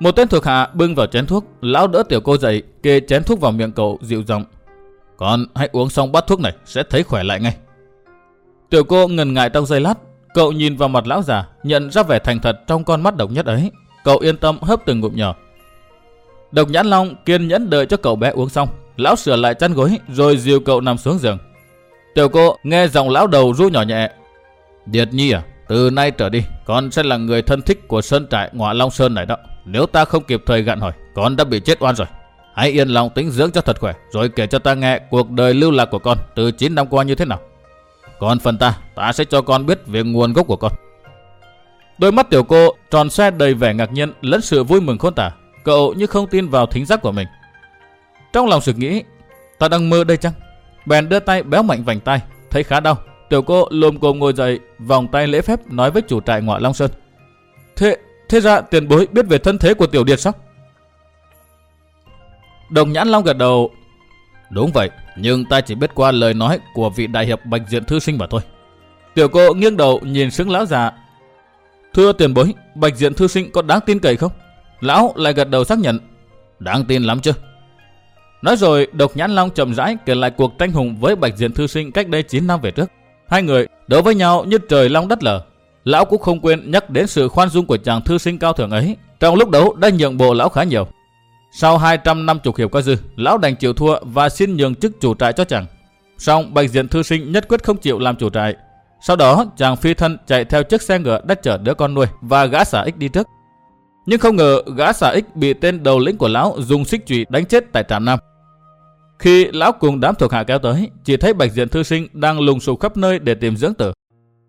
[SPEAKER 1] Một tên thuộc hạ bưng vào chén thuốc, lão đỡ tiểu cô dậy, kê chén thuốc vào miệng cậu dịu giọng. Con hãy uống xong bát thuốc này sẽ thấy khỏe lại ngay. Tiểu cô ngần ngại trong giây lát, cậu nhìn vào mặt lão già, nhận ra vẻ thành thật trong con mắt độc nhất ấy. Cậu yên tâm hấp từng ngụm nhỏ. Độc nhãn long kiên nhẫn đợi cho cậu bé uống xong, lão sửa lại chăn gối rồi dìu cậu nằm xuống giường. Tiểu cô nghe giọng lão đầu ru nhỏ nhẹ. Điệt nhi à, từ nay trở đi, con sẽ là người thân thích của sơn trại ngọa Long Sơn này đó. Nếu ta không kịp thời gạn hỏi, con đã bị chết oan rồi. Hãy yên lòng tính dưỡng cho thật khỏe, rồi kể cho ta nghe cuộc đời lưu lạc của con từ 9 năm qua như thế nào. Còn phần ta, ta sẽ cho con biết về nguồn gốc của con. Đôi mắt tiểu cô tròn xe đầy vẻ ngạc nhiên lẫn sự vui mừng khôn tả. Cậu như không tin vào thính giác của mình. Trong lòng sự nghĩ, ta đang mơ đây chăng? Bèn đưa tay béo mạnh vành tay, thấy khá đau. Tiểu cô lồm cồm ngồi dậy, vòng tay lễ phép nói với chủ trại ngoại Long Sơn. Thế, thế ra tiền bối biết về thân thế của tiểu điệt sao? Đồng nhãn Long gật đầu. Đúng vậy, nhưng ta chỉ biết qua lời nói của vị đại hiệp Bạch Diện Thư Sinh mà thôi. Tiểu cô nghiêng đầu nhìn sững lão già. Thưa tiền bối, Bạch Diện Thư Sinh có đáng tin cậy không? Lão lại gật đầu xác nhận. Đáng tin lắm chứ. Nói rồi, Độc Nhãn Long chậm rãi kể lại cuộc tranh hùng với Bạch Diện Thư Sinh cách đây 9 năm về trước. Hai người đấu với nhau như trời long đất lở. Lão cũng không quên nhắc đến sự khoan dung của chàng thư sinh cao thượng ấy. Trong lúc đấu đã nhượng bộ lão khá nhiều. Sau 250 hiệp có dư, lão đành chịu thua và xin nhường chức chủ trại cho chàng. Song Bạch Diện thư sinh nhất quyết không chịu làm chủ trại. Sau đó, chàng phi thân chạy theo chiếc xe ngựa đã chở đứa con nuôi và gã xả ích đi trước. Nhưng không ngờ gã xả ích bị tên đầu lĩnh của lão dùng xích chùy đánh chết tại trạm Nam. Khi lão cùng đám thuộc hạ kéo tới, chỉ thấy Bạch Diện thư sinh đang lùng sục khắp nơi để tìm dưỡng tử.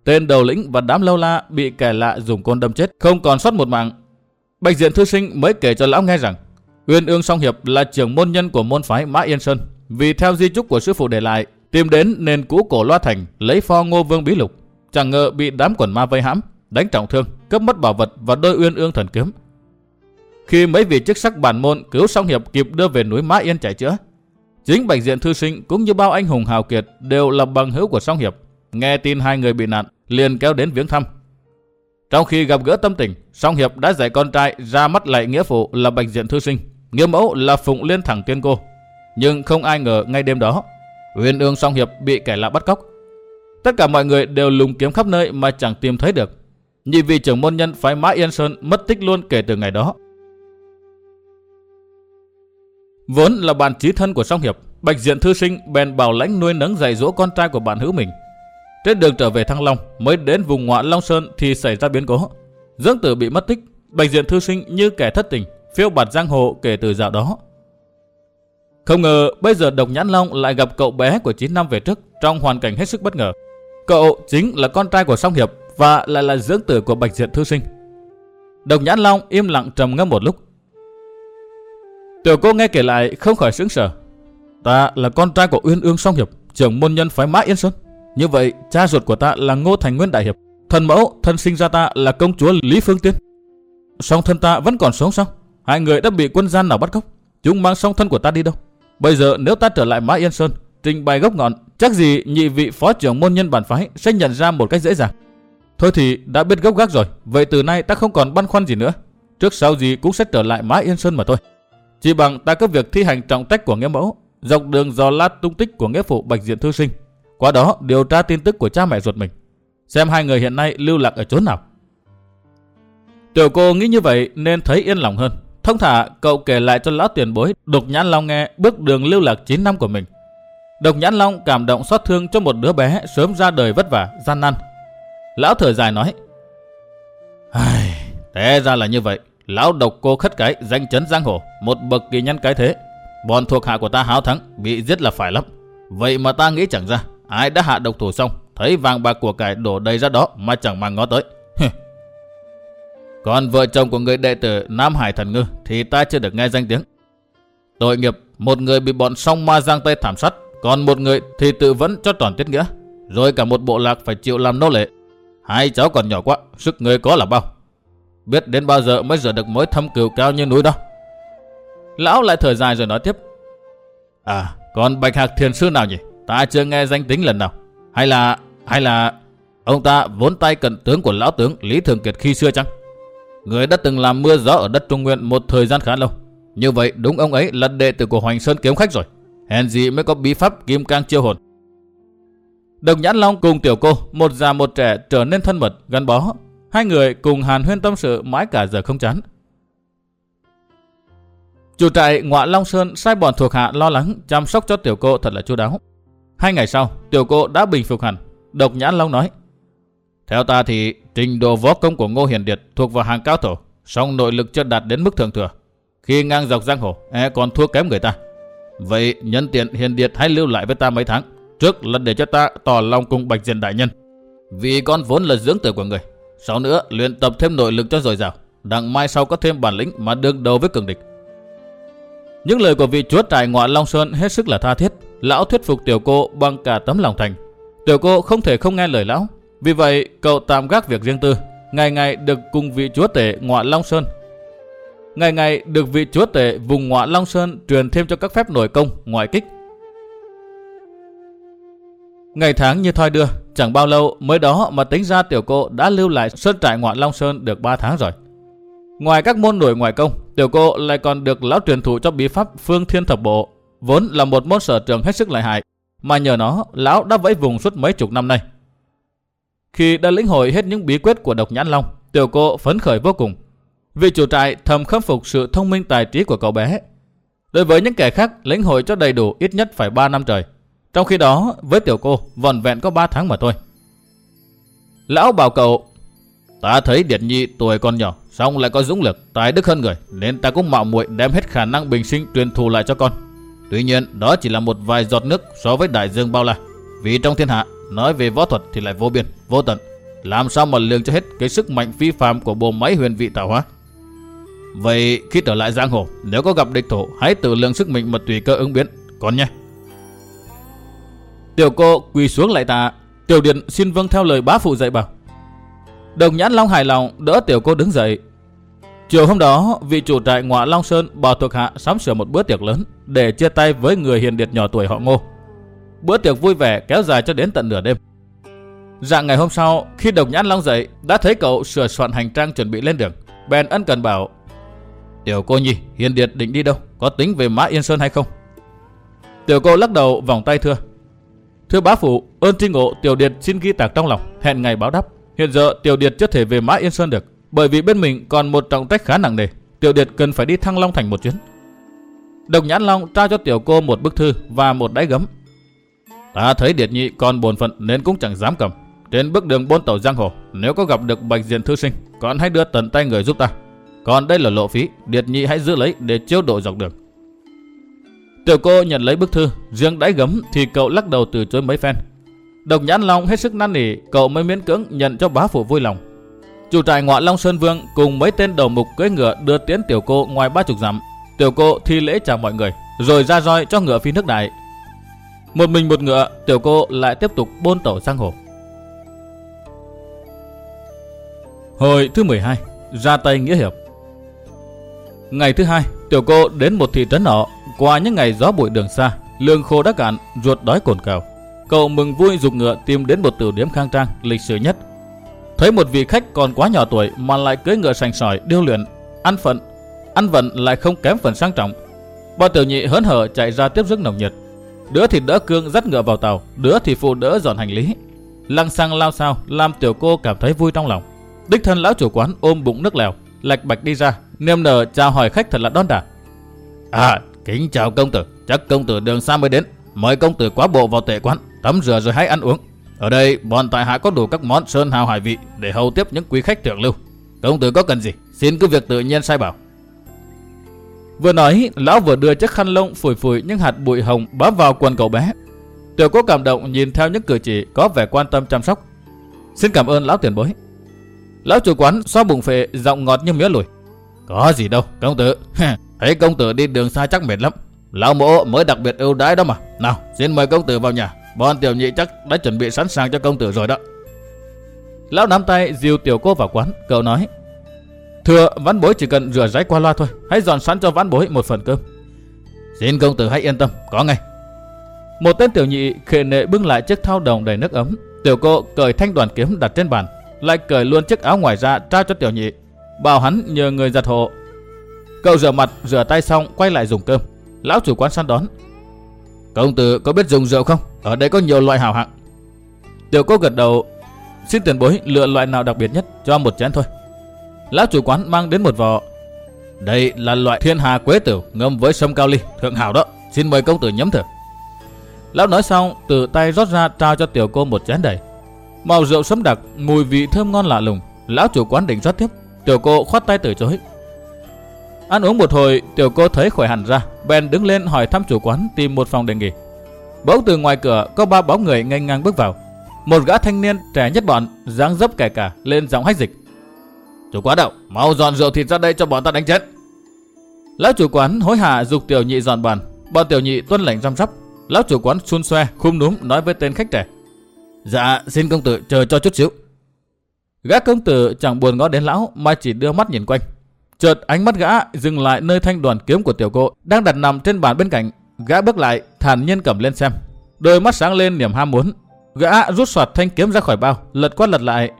[SPEAKER 1] Tên đầu lĩnh và đám lâu la bị kẻ lạ dùng côn đâm chết, không còn sót một mạng. Bạch Diện thư sinh mới kể cho lão nghe rằng Uyên Ương Song Hiệp là trưởng môn nhân của môn phái Mã Yên Sơn, vì theo di chúc của sư phụ để lại, tìm đến nền cũ cổ Loa Thành lấy pho Ngô Vương Bí Lục, chẳng ngờ bị đám quần ma vây hãm, đánh trọng thương, cướp mất bảo vật và đôi Uyên Ương thần kiếm. Khi mấy vị chức sắc bản môn cứu Song Hiệp kịp đưa về núi Mã Yên chạy chữa, chính Bạch Diện thư sinh cũng như bao anh hùng hào kiệt đều là bằng hữu của Song Hiệp, nghe tin hai người bị nạn, liền kéo đến viếng thăm. Trong khi gặp gỡ tâm tình, Song Hiệp đã dạy con trai ra mắt lại nghĩa phụ là Bạch Diện thư sinh, Nghĩa mẫu là Phụng Liên thẳng tiên cô. Nhưng không ai ngờ ngay đêm đó, Huyền Ương Song Hiệp bị kẻ lạ bắt cóc. Tất cả mọi người đều lùng kiếm khắp nơi mà chẳng tìm thấy được. Nhị vị trưởng môn nhân phái Mã Yên Sơn mất tích luôn kể từ ngày đó. Vốn là bạn trí thân của Song Hiệp, Bạch Diện Thư Sinh bèn bảo lãnh nuôi nấng dạy dỗ con trai của bạn hữu mình. Trên đường trở về Thăng Long, mới đến vùng ngoại Long Sơn thì xảy ra biến cố. Dương Tử bị mất tích, Bạch Diện Thư Sinh như kẻ thất tình, phiêu bạt giang hồ kể từ dạo đó. Không ngờ bây giờ Độc Nhãn Long lại gặp cậu bé của 9 năm về trước trong hoàn cảnh hết sức bất ngờ. Cậu chính là con trai của Song Hiệp và lại là dưỡng tử của Bạch Diện Thư Sinh. Độc Nhãn Long im lặng trầm ngâm một lúc. Tiểu cô nghe kể lại không khỏi sững sờ. Ta là con trai của Uyên Ương Song Hiệp, trưởng môn nhân phái Mã Yên Sơn. Như vậy, cha ruột của ta là Ngô Thành Nguyên Đại Hiệp. Thần mẫu, thân sinh ra ta là công chúa Lý Phương Tiên. Song thân ta vẫn còn sống sao? Hai người đã bị quân gian nào bắt cóc. Chúng mang song thân của ta đi đâu? Bây giờ nếu ta trở lại Mã Yên Sơn, trình bày gốc ngọn, chắc gì nhị vị phó trưởng môn nhân bản phái sẽ nhận ra một cách dễ dàng. Thôi thì đã biết gốc gác rồi, vậy từ nay ta không còn băn khoăn gì nữa. Trước sau gì cũng sẽ trở lại Mã Yên Sơn mà thôi. Chỉ bằng ta có việc thi hành trọng trách của nghĩa mẫu, dọc đường dò lát tung tích của nghĩa phụ Bạch Diện Thư Sinh. Qua đó điều tra tin tức của cha mẹ ruột mình. Xem hai người hiện nay lưu lạc ở chỗ nào. Tiểu cô nghĩ như vậy nên thấy yên lòng hơn. Thông thả, cậu kể lại cho lão tiền bối Độc Nhãn Long nghe bước đường lưu lạc 9 năm của mình. Độc Nhãn Long cảm động xót thương cho một đứa bé sớm ra đời vất vả, gian nan. Lão thở dài nói, Ai, Thế ra là như vậy, Lão độc cô khất cái danh chấn giang hồ, một bậc kỳ nhân cái thế. Bọn thuộc hạ của ta háo thắng, bị giết là phải lắm. Vậy mà ta nghĩ chẳng ra, ai đã hạ độc thủ xong, thấy vàng bạc của cải đổ đầy ra đó mà chẳng mang ngó tới. Còn vợ chồng của người đệ tử Nam Hải Thần Ngư thì ta chưa được nghe danh tiếng. Tội nghiệp, một người bị bọn song ma giang tay thảm sát, còn một người thì tự vẫn cho tròn tiết nghĩa. Rồi cả một bộ lạc phải chịu làm nô lệ. Hai cháu còn nhỏ quá, sức người có là bao. Biết đến bao giờ mới rửa được mối thâm cừu cao như núi đó. Lão lại thở dài rồi nói tiếp. À, còn Bạch Hạc Thiền Sư nào nhỉ? Ta chưa nghe danh tính lần nào. Hay là... hay là... Ông ta vốn tay cận tướng của lão tướng Lý Thường Kiệt khi xưa chăng? Người đã từng làm mưa gió ở đất Trung Nguyên một thời gian khá lâu. Như vậy đúng ông ấy là đệ tử của Hoành Sơn Kiếm Khách rồi. Hèn gì mới có bí pháp kim cang chiêu hồn. Đồng Nhãn Long cùng tiểu cô, một già một trẻ trở nên thân mật, gắn bó. Hai người cùng hàn huyên tâm sự mãi cả giờ không chán. Chủ trại ngoại Long Sơn sai bọn thuộc hạ lo lắng chăm sóc cho tiểu cô thật là chu đáo. Hai ngày sau, tiểu cô đã bình phục hẳn. Độc Nhãn Long nói. Theo ta thì trình độ võ công của Ngô Hiền Điệt thuộc vào hàng cao thủ, song nội lực chưa đạt đến mức thường thừa. Khi ngang dọc giang hồ, e còn thua kém người ta. Vậy nhân tiện Hiền Điệt hãy lưu lại với ta mấy tháng, trước là để cho ta tỏ lòng cùng Bạch Diện đại nhân. Vì con vốn là dưỡng tử của người, sau nữa luyện tập thêm nội lực cho dồi dào, đặng mai sau có thêm bản lĩnh mà đương đầu với cường địch. Những lời của vị chúa trại ngoại Long Sơn hết sức là tha thiết. Lão thuyết phục tiểu cô bằng cả tấm lòng thành. Tiểu cô không thể không nghe lời lão. Vì vậy, cậu tạm gác việc riêng tư. Ngày ngày được cùng vị chúa tể ngoại Long Sơn. Ngày ngày được vị chúa tể vùng ngoại Long Sơn truyền thêm cho các phép nổi công, ngoại kích. Ngày tháng như thoi đưa, chẳng bao lâu mới đó mà tính ra tiểu cô đã lưu lại sơn trại ngoại Long Sơn được 3 tháng rồi. Ngoài các môn nổi ngoại công, tiểu cô lại còn được lão truyền thụ cho bí pháp phương thiên thập bộ, vốn là một môn sở trường hết sức lợi hại, mà nhờ nó lão đã vẫy vùng suốt mấy chục năm nay. Khi đã lĩnh hội hết những bí quyết của độc nhãn long, tiểu cô phấn khởi vô cùng. Vị chủ trại thầm khâm phục sự thông minh tài trí của cậu bé. Đối với những kẻ khác, lĩnh hội cho đầy đủ ít nhất phải 3 năm trời. Trong khi đó, với tiểu cô, vòn vẹn có 3 tháng mà thôi. Lão bảo cậu, ta thấy Điệt Nhi tuổi còn nhỏ, xong lại có dũng lực, tài đức hơn người, nên ta cũng mạo muội đem hết khả năng bình sinh truyền thù lại cho con. Tuy nhiên, đó chỉ là một vài giọt nước so với đại dương bao la. Vì trong thiên hạ, nói về võ thuật thì lại vô biên, vô tận. Làm sao mà lường cho hết cái sức mạnh phi phàm của bộ máy huyền vị tạo hóa? Vậy khi trở lại giang hồ, nếu có gặp địch thủ, hãy tự lượng sức mình mà tùy cơ ứng biến, con nhé. Tiểu cô quỳ xuống lại tạ, tiểu điện xin vâng theo lời bá phụ dạy bảo. Đồng nhãn Long hài lòng đỡ tiểu cô đứng dậy. Chiều hôm đó, vị chủ trại ngọa Long Sơn bảo thuộc hạ sắm sửa một bữa tiệc lớn để chia tay với người hiền điệt nhỏ tuổi họ ngô. Bữa tiệc vui vẻ kéo dài cho đến tận nửa đêm. Dạng ngày hôm sau, khi độc nhãn Long dậy, đã thấy cậu sửa soạn hành trang chuẩn bị lên đường. Bèn ân cần bảo, Tiểu cô nhi, hiền điệt định đi đâu? Có tính về Mã Yên Sơn hay không? Tiểu cô lắc đầu vòng tay thưa. Thưa bá phụ, ơn tri ngộ tiểu điệt xin ghi tạc trong lòng, hẹn ngày báo đáp. Hiện giờ tiểu điệt chưa thể về Mã Yên Sơn được, bởi vì bên mình còn một trọng trách khá nặng nề. Tiểu điệt cần phải đi Thăng Long thành một chuyến. Độc Nhãn Long trao cho tiểu cô một bức thư và một đáy gấm. Ta thấy Điệt Nhị còn buồn phận nên cũng chẳng dám cầm. Trên bước đường bốn tàu giang hồ, nếu có gặp được bạch diện thư sinh, còn hãy đưa tận tay người giúp ta. Còn đây là lộ phí, Điệt Nhị hãy giữ lấy để chiếu độ dọc đường. Tiểu cô nhận lấy bức thư, riêng đáy gấm thì cậu lắc đầu từ chối mấy phen. Độc nhãn long hết sức năn nỉ, cậu mới miễn cưỡng nhận cho bá phụ vui lòng. Chủ trại ngọa Long Sơn Vương cùng mấy tên đầu mục cưỡi ngựa đưa tiến tiểu cô ngoài ba chục dặm. Tiểu cô thi lễ chào mọi người, rồi ra roi cho ngựa phi nước đại. Một mình một ngựa, tiểu cô lại tiếp tục bôn tẩu sang hồ. Hồi thứ 12, ra tay nghĩa hiệp. Ngày thứ hai, tiểu cô đến một thị trấn nọ, qua những ngày gió bụi đường xa, lương khô đã cạn, ruột đói cồn cào. Cậu mừng vui dục ngựa tìm đến một tiểu điểm khang trang, lịch sử nhất. Thấy một vị khách còn quá nhỏ tuổi mà lại cưỡi ngựa sành sỏi, điêu luyện, ăn phận, ăn vận lại không kém phần sang trọng. ba tiểu nhị hớn hở chạy ra tiếp rước nồng nhiệt. Đứa thì đỡ cương dắt ngựa vào tàu, đứa thì phụ đỡ dọn hành lý. Lăng xăng lao sao làm tiểu cô cảm thấy vui trong lòng. Đích thân lão chủ quán ôm bụng nước lèo, lạch bạch đi ra, niềm nở chào hỏi khách thật là đón đả. À, kính chào công tử, chắc công tử đường xa mới đến, mời công tử quá bộ vào tệ quán, tắm rửa rồi hãy ăn uống. Ở đây bọn tại hạ có đủ các món sơn hào hải vị để hầu tiếp những quý khách thượng lưu. Công tử có cần gì, xin cứ việc tự nhiên sai bảo. Vừa nói, lão vừa đưa chiếc khăn lông phủi phủi những hạt bụi hồng bám vào quần cậu bé. Tiểu cô cảm động nhìn theo những cử chỉ có vẻ quan tâm chăm sóc. Xin cảm ơn lão tiền bối. Lão chủ quán xoa bụng phệ giọng ngọt như mía lùi. Có gì đâu, công tử. Thấy công tử đi đường xa chắc mệt lắm. Lão mộ mới đặc biệt ưu đãi đó mà. Nào, xin mời công tử vào nhà. Bọn tiểu nhị chắc đã chuẩn bị sẵn sàng cho công tử rồi đó. Lão nắm tay dìu tiểu cô vào quán, cậu nói. Thưa, vãn bối chỉ cần rửa ráy qua loa thôi. Hãy dọn sẵn cho vãn bối một phần cơm. Xin công tử hãy yên tâm, có ngay. Một tên tiểu nhị khệ nệ bưng lại chiếc thao đồng đầy nước ấm. Tiểu cô cởi thanh đoàn kiếm đặt trên bàn, lại cởi luôn chiếc áo ngoài ra trao cho tiểu nhị, bảo hắn nhờ người giặt hộ. Cậu rửa mặt, rửa tay xong quay lại dùng cơm. Lão chủ quán săn đón. Công tử có biết dùng rượu không? Ở đây có nhiều loại hảo hạng. Tiểu cô gật đầu. Xin tiền bối lựa loại nào đặc biệt nhất cho một chén thôi. Lão chủ quán mang đến một vò. Đây là loại thiên hà quế tử ngâm với sâm cao ly, thượng hảo đó. Xin mời công tử nhấm thử. Lão nói xong, từ tay rót ra trao cho tiểu cô một chén đầy. Màu rượu sấm đặc, mùi vị thơm ngon lạ lùng. Lão chủ quán định rót tiếp, tiểu cô khoát tay từ chối. Ăn uống một hồi, tiểu cô thấy khỏe hẳn ra, bèn đứng lên hỏi thăm chủ quán tìm một phòng để nghỉ. Bỗng từ ngoài cửa có ba bóng người nghênh ngang bước vào. Một gã thanh niên trẻ nhất bọn, dáng dấp kẻ cả, lên giọng hách dịch. Chủ quán đâu, mau dọn rượu thịt ra đây cho bọn ta đánh chết. Lão chủ quán hối hả dục tiểu nhị dọn bàn, bọn tiểu nhị tuân lệnh răm rắp. Lão chủ quán xun xoe, khum núm nói với tên khách trẻ. Dạ, xin công tử chờ cho chút xíu. Gã công tử chẳng buồn ngó đến lão mà chỉ đưa mắt nhìn quanh. Chợt ánh mắt gã dừng lại nơi thanh đoàn kiếm của tiểu cô đang đặt nằm trên bàn bên cạnh. Gã bước lại, thản nhiên cầm lên xem. Đôi mắt sáng lên niềm ham muốn. Gã rút soạt thanh kiếm ra khỏi bao, lật qua lật lại.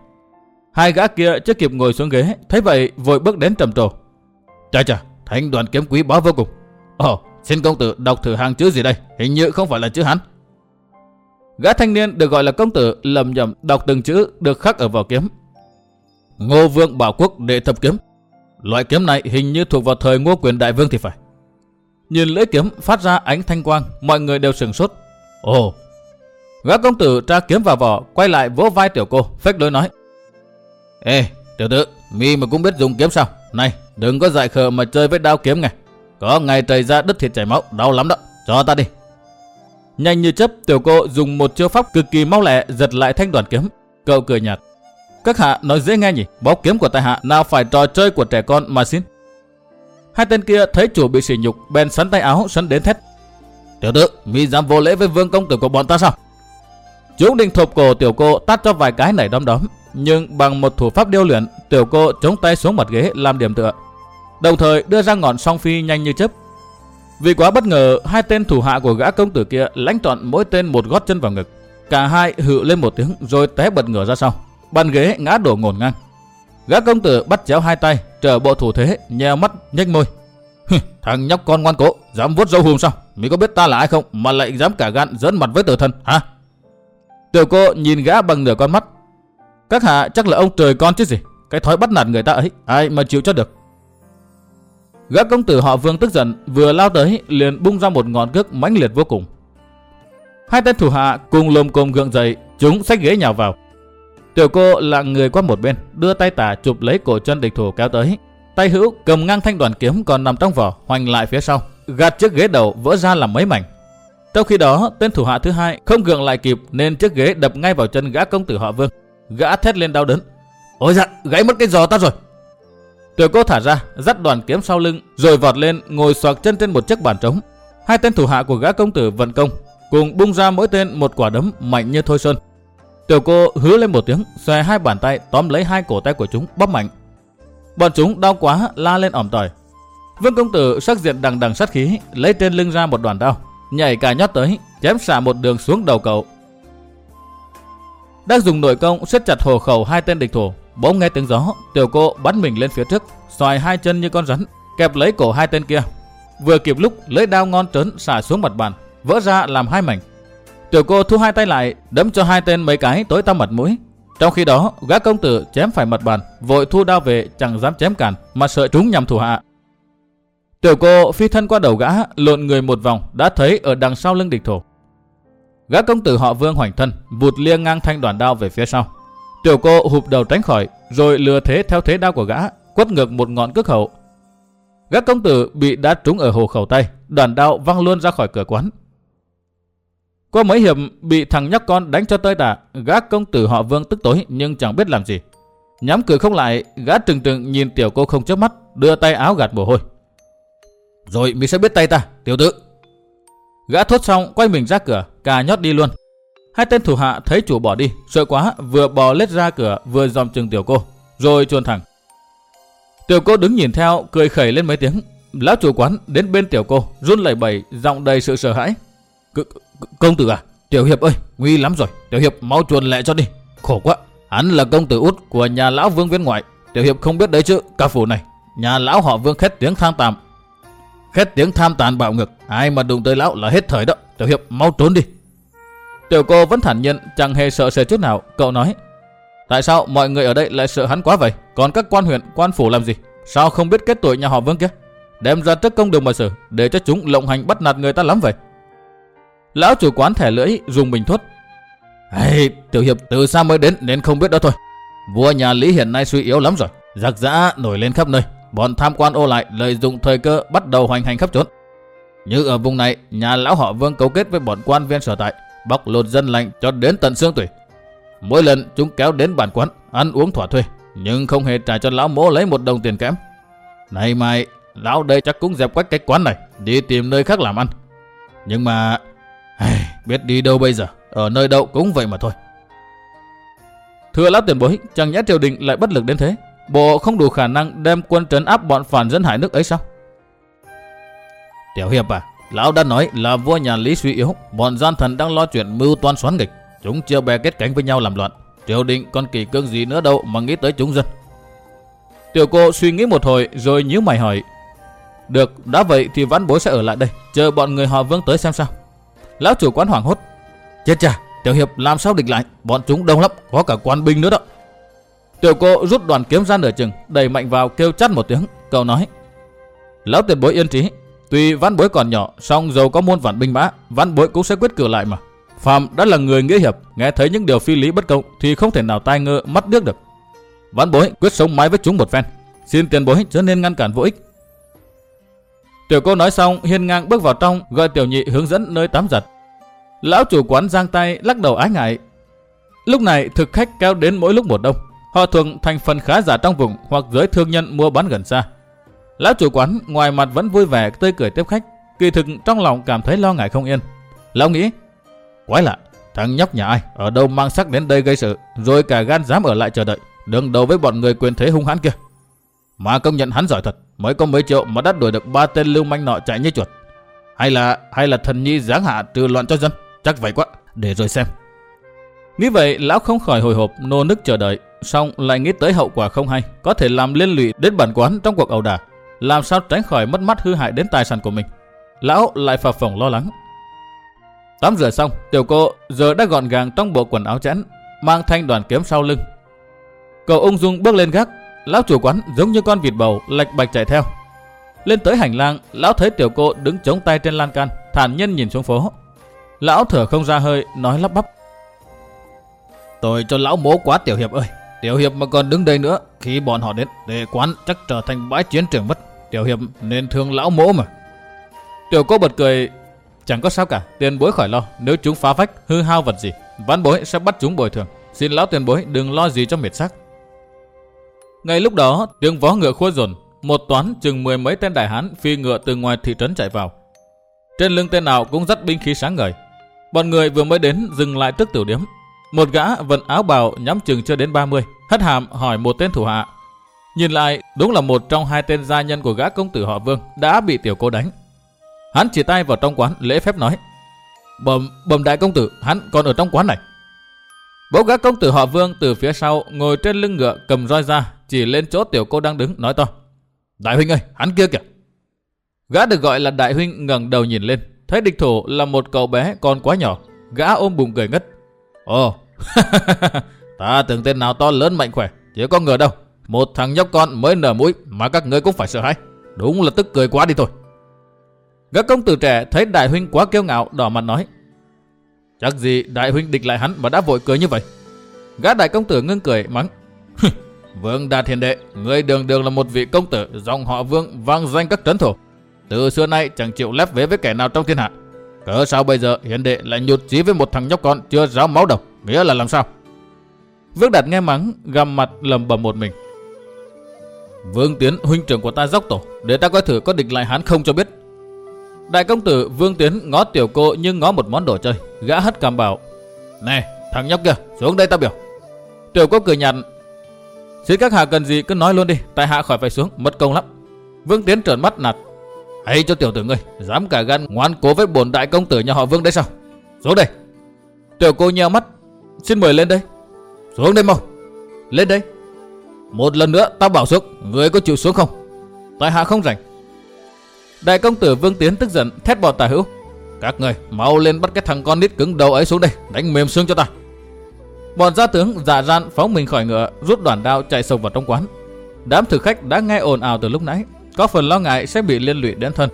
[SPEAKER 1] Hai gã kia chưa kịp ngồi xuống ghế, thấy vậy vội bước đến trầm trồ. Chà chà, thanh đoàn kiếm quý bá vô cùng. Ồ, xin công tử đọc thử hàng chữ gì đây, hình như không phải là chữ hắn Gã thanh niên được gọi là công tử lầm nhầm đọc từng chữ được khắc ở vào kiếm. Ngô Vương Bảo Quốc đệ thập kiếm. Loại kiếm này hình như thuộc vào thời Ngô Quyền Đại Vương thì phải. Nhìn lưỡi kiếm phát ra ánh thanh quang, mọi người đều sừng sốt. Ồ! Gã công tử tra kiếm vào vỏ, quay lại vỗ vai tiểu cô, phách đối nói. Ê, tiểu tử, mi mà cũng biết dùng kiếm sao? Này, đừng có dại khờ mà chơi với đao kiếm nghe. Có ngày trời ra đứt thịt chảy máu, đau lắm đó. Cho ta đi. Nhanh như chấp, tiểu cô dùng một chiêu pháp cực kỳ mau lẹ giật lại thanh đoàn kiếm. Cậu cười nhạt. Các hạ nói dễ nghe nhỉ, bó kiếm của tại hạ nào phải trò chơi của trẻ con mà xin. Hai tên kia thấy chủ bị sỉ nhục, bèn sắn tay áo sắn đến thét. Tiểu tử, mi dám vô lễ với vương công tử của bọn ta sao? Chúng định thộp cổ tiểu cô tát cho vài cái nảy đom đóm, nhưng bằng một thủ pháp điêu luyện, tiểu cô chống tay xuống mặt ghế làm điểm tựa. Đồng thời đưa ra ngọn song phi nhanh như chớp. Vì quá bất ngờ, hai tên thủ hạ của gã công tử kia lãnh trọn mỗi tên một gót chân vào ngực. Cả hai hự lên một tiếng rồi té bật ngửa ra sau. Bàn ghế ngã đổ ngổn ngang. Gã công tử bắt chéo hai tay, trở bộ thủ thế, nheo mắt, nhếch môi. Thằng nhóc con ngoan cố, dám vuốt dâu hùm sao? Mày có biết ta là ai không mà lại dám cả gan dẫn mặt với tử thân, hả? Tiểu cô nhìn gã bằng nửa con mắt. Các hạ chắc là ông trời con chứ gì. Cái thói bắt nạt người ta ấy, ai mà chịu cho được. Gã công tử họ Vương tức giận, vừa lao tới liền bung ra một ngọn cước mãnh liệt vô cùng. Hai tên thủ hạ cùng lồm cồm gượng dậy, chúng xách ghế nhào vào. Tiểu cô là người qua một bên, đưa tay tả chụp lấy cổ chân địch thủ kéo tới. Tay hữu cầm ngang thanh đoàn kiếm còn nằm trong vỏ, hoành lại phía sau, gạt chiếc ghế đầu vỡ ra làm mấy mảnh. Trong khi đó, tên thủ hạ thứ hai không gượng lại kịp nên chiếc ghế đập ngay vào chân gã công tử họ Vương. Gã thét lên đau đớn. Ôi dạ, gãy mất cái giò ta rồi. Tiểu cô thả ra, dắt đoàn kiếm sau lưng, rồi vọt lên ngồi xoạc chân trên một chiếc bàn trống. Hai tên thủ hạ của gã công tử vận công, cùng bung ra mỗi tên một quả đấm mạnh như thôi sơn. Tiểu cô hứa lên một tiếng, xòe hai bàn tay tóm lấy hai cổ tay của chúng bóp mạnh. Bọn chúng đau quá la lên ỏm tỏi. Vương công tử sắc diện đằng đằng sát khí, lấy trên lưng ra một đoàn đao, nhảy cả nhót tới, chém xả một đường xuống đầu cậu. Đang dùng nội công siết chặt hồ khẩu hai tên địch thủ, bỗng nghe tiếng gió, tiểu cô bắn mình lên phía trước, xoài hai chân như con rắn, kẹp lấy cổ hai tên kia. Vừa kịp lúc lấy đao ngon trớn xả xuống mặt bàn, vỡ ra làm hai mảnh. Tiểu cô thu hai tay lại, đấm cho hai tên mấy cái tối tăm mặt mũi. Trong khi đó, gã công tử chém phải mặt bàn, vội thu đao về chẳng dám chém cản, mà sợ chúng nhằm thủ hạ. Tiểu cô phi thân qua đầu gã, lộn người một vòng, đã thấy ở đằng sau lưng địch thủ. Gã công tử họ Vương hoành thân, vụt liêng ngang thanh đoàn đao về phía sau. Tiểu cô hụp đầu tránh khỏi, rồi lừa thế theo thế đao của gã, quất ngược một ngọn cước hậu. gã công tử bị đá trúng ở hồ khẩu tay, đoàn đao văng luôn ra khỏi cửa quán. Qua mấy hiệp bị thằng nhóc con đánh cho tơi tả, gã công tử họ vương tức tối nhưng chẳng biết làm gì. Nhắm cửa không lại, gã trừng trừng nhìn tiểu cô không chớp mắt, đưa tay áo gạt mồ hôi. Rồi mình sẽ biết tay ta, tiểu tử. Gã thốt xong quay mình ra cửa, cà nhót đi luôn. Hai tên thủ hạ thấy chủ bỏ đi, sợ quá, vừa bò lết ra cửa vừa dòm chừng tiểu cô, rồi chuồn thẳng. Tiểu cô đứng nhìn theo, cười khẩy lên mấy tiếng. Lão chủ quán đến bên tiểu cô, run lẩy bẩy, giọng đầy sự sợ hãi. Công tử à, tiểu hiệp ơi, nguy lắm rồi, tiểu hiệp mau chuồn lẹ cho đi, khổ quá. Hắn là công tử út của nhà lão vương viên ngoại, tiểu hiệp không biết đấy chứ, ca phủ này, nhà lão họ vương khét tiếng tham tạm. Khét tiếng tham tàn bạo ngực, ai mà đụng tới lão là hết thời đó, tiểu hiệp mau trốn đi. Tiểu cô vẫn thản nhiên, chẳng hề sợ sệt chút nào, cậu nói. Tại sao mọi người ở đây lại sợ hắn quá vậy? Còn các quan huyện, quan phủ làm gì? Sao không biết kết tội nhà họ vương kia? Đem ra trước công đường mà xử, để cho chúng lộng hành bắt nạt người ta lắm vậy. Lão chủ quán thẻ lưỡi, dùng bình thuốc. Hey, tiểu hiệp từ xa mới đến nên không biết đó thôi. Vua nhà Lý hiện nay suy yếu lắm rồi. Giặc giã nổi lên khắp nơi. Bọn tham quan ô lại lợi dụng thời cơ bắt đầu hoành hành khắp trốn. Như ở vùng này, nhà lão họ vương cấu kết với bọn quan viên sở tại, bóc lột dân lành cho đến tận xương tủy. Mỗi lần chúng kéo đến bản quán, ăn uống thỏa thuê, nhưng không hề trả cho lão mỗ lấy một đồng tiền kém. Này mai, lão đây chắc cũng dẹp quách cái quán này, đi tìm nơi khác làm ăn. Nhưng mà, biết đi đâu bây giờ, ở nơi đâu cũng vậy mà thôi. Thưa lão tiền bối, chẳng nhẽ triều đình lại bất lực đến thế. Bộ không đủ khả năng đem quân trấn áp bọn phản dân hải nước ấy sao? Tiểu hiệp à, lão đã nói là vua nhà Lý suy yếu, bọn gian thần đang lo chuyện mưu toan xoán nghịch. Chúng chưa bè kết cánh với nhau làm loạn. Triều đình còn kỳ cương gì nữa đâu mà nghĩ tới chúng dân. Tiểu cô suy nghĩ một hồi rồi nhíu mày hỏi. Được, đã vậy thì vãn bối sẽ ở lại đây, chờ bọn người họ vương tới xem sao. Lão chủ quán hoảng hốt. Chết cha, tiểu hiệp làm sao địch lại, bọn chúng đông lắm, có cả quan binh nữa đó. Tiểu cô rút đoàn kiếm ra nửa chừng, đẩy mạnh vào kêu chắt một tiếng, cậu nói. Lão tiền bối yên trí, tuy văn bối còn nhỏ, song dầu có muôn vạn binh mã, văn bối cũng sẽ quyết cử lại mà. Phạm đã là người nghĩa hiệp, nghe thấy những điều phi lý bất công thì không thể nào tai ngơ mắt điếc được. Văn bối quyết sống mái với chúng một phen, xin tiền bối chớ nên ngăn cản vô ích. Tiểu cô nói xong, hiên ngang bước vào trong, gọi tiểu nhị hướng dẫn nơi tắm giặt. Lão chủ quán giang tay lắc đầu ái ngại. Lúc này thực khách kéo đến mỗi lúc một đông. Họ thường thành phần khá giả trong vùng hoặc giới thương nhân mua bán gần xa. Lão chủ quán ngoài mặt vẫn vui vẻ tươi cười tiếp khách, kỳ thực trong lòng cảm thấy lo ngại không yên. Lão nghĩ, quái lạ, thằng nhóc nhà ai ở đâu mang sắc đến đây gây sự, rồi cả gan dám ở lại chờ đợi, đương đầu với bọn người quyền thế hung hãn kia. Mà công nhận hắn giỏi thật, mới có mấy triệu mà đắt đuổi được ba tên lưu manh nọ chạy như chuột. Hay là hay là thần nhi giáng hạ trừ loạn cho dân, chắc vậy quá, để rồi xem. Nghĩ vậy, lão không khỏi hồi hộp, nô nức chờ đợi, xong lại nghĩ tới hậu quả không hay, có thể làm liên lụy đến bản quán trong cuộc ẩu đả, làm sao tránh khỏi mất mắt hư hại đến tài sản của mình. Lão lại phập phồng lo lắng. Tắm rửa xong, tiểu cô giờ đã gọn gàng trong bộ quần áo chẵn, mang thanh đoàn kiếm sau lưng. Cậu ung dung bước lên gác, lão chủ quán giống như con vịt bầu lạch bạch chạy theo. Lên tới hành lang, lão thấy tiểu cô đứng chống tay trên lan can, thản nhiên nhìn xuống phố. Lão thở không ra hơi, nói lắp bắp. Tôi cho lão mố quá tiểu hiệp ơi. Tiểu hiệp mà còn đứng đây nữa, khi bọn họ đến, để quán chắc trở thành bãi chiến trường mất. Tiểu hiệp nên thương lão mỗ mà. Tiểu cô bật cười, chẳng có sao cả, tiền bối khỏi lo. Nếu chúng phá vách, hư hao vật gì, ván bối sẽ bắt chúng bồi thường. Xin lão tiền bối đừng lo gì cho miệt sắc. Ngay lúc đó, tiếng vó ngựa khua dồn, một toán chừng mười mấy tên đại hán phi ngựa từ ngoài thị trấn chạy vào. Trên lưng tên nào cũng dắt binh khí sáng ngời. Bọn người vừa mới đến dừng lại trước tiểu điếm. Một gã vận áo bào nhắm chừng chưa đến 30, hất hàm hỏi một tên thủ hạ. Nhìn lại, đúng là một trong hai tên gia nhân của gã công tử họ Vương đã bị tiểu cô đánh. Hắn chỉ tay vào trong quán lễ phép nói. Bầm, bầm đại công tử, hắn còn ở trong quán này. Bố gã công tử họ Vương từ phía sau ngồi trên lưng ngựa cầm roi ra, chỉ lên chỗ tiểu cô đang đứng nói to. Đại huynh ơi, hắn kia kìa. Gã được gọi là đại huynh ngẩng đầu nhìn lên, thấy địch thủ là một cậu bé còn quá nhỏ. Gã ôm bụng cười ngất. Ồ, ta tưởng tên nào to lớn mạnh khỏe, chứ có ngờ đâu. Một thằng nhóc con mới nở mũi mà các ngươi cũng phải sợ hãi. Đúng là tức cười quá đi thôi. Gã công tử trẻ thấy đại huynh quá kiêu ngạo đỏ mặt nói. Chắc gì đại huynh địch lại hắn mà đã vội cười như vậy. Gã đại công tử ngưng cười mắng. Vương Đạt Hiền Đệ, người đường đường là một vị công tử, dòng họ Vương vang danh các trấn thổ Từ xưa nay chẳng chịu lép vế với kẻ nào trong thiên hạ. Cớ sao bây giờ Hiền Đệ lại nhụt chí với một thằng nhóc con chưa ráo máu đầu, nghĩa là làm sao? Vương Đạt nghe mắng, gầm mặt lầm bầm một mình. Vương Tiến huynh trưởng của ta dốc tổ, để ta coi thử có địch lại hắn không cho biết. Đại công tử Vương Tiến ngó tiểu cô nhưng ngó một món đồ chơi, gã hất cằm bảo. Này, thằng nhóc kia, xuống đây ta biểu. Tiểu cô cười nhạt. Xin các hạ cần gì cứ nói luôn đi, tại hạ khỏi phải xuống, mất công lắm. Vương Tiến trợn mắt nạt. Hay cho tiểu tử ngươi, dám cả gan ngoan cố với bổn đại công tử nhà họ Vương đấy sao? Xuống đây. Tiểu cô nheo mắt. Xin mời lên đây. Xuống đây mau. Lên đây. Một lần nữa tao bảo xuống, người có chịu xuống không? Tại hạ không rảnh. Đại công tử Vương Tiến tức giận thét bỏ tài hữu. Các người mau lên bắt cái thằng con nít cứng đầu ấy xuống đây, đánh mềm xương cho ta. Bọn gia tướng dạ ran phóng mình khỏi ngựa, rút đoàn đao chạy sâu vào trong quán. Đám thực khách đã nghe ồn ào từ lúc nãy, có phần lo ngại sẽ bị liên lụy đến thân.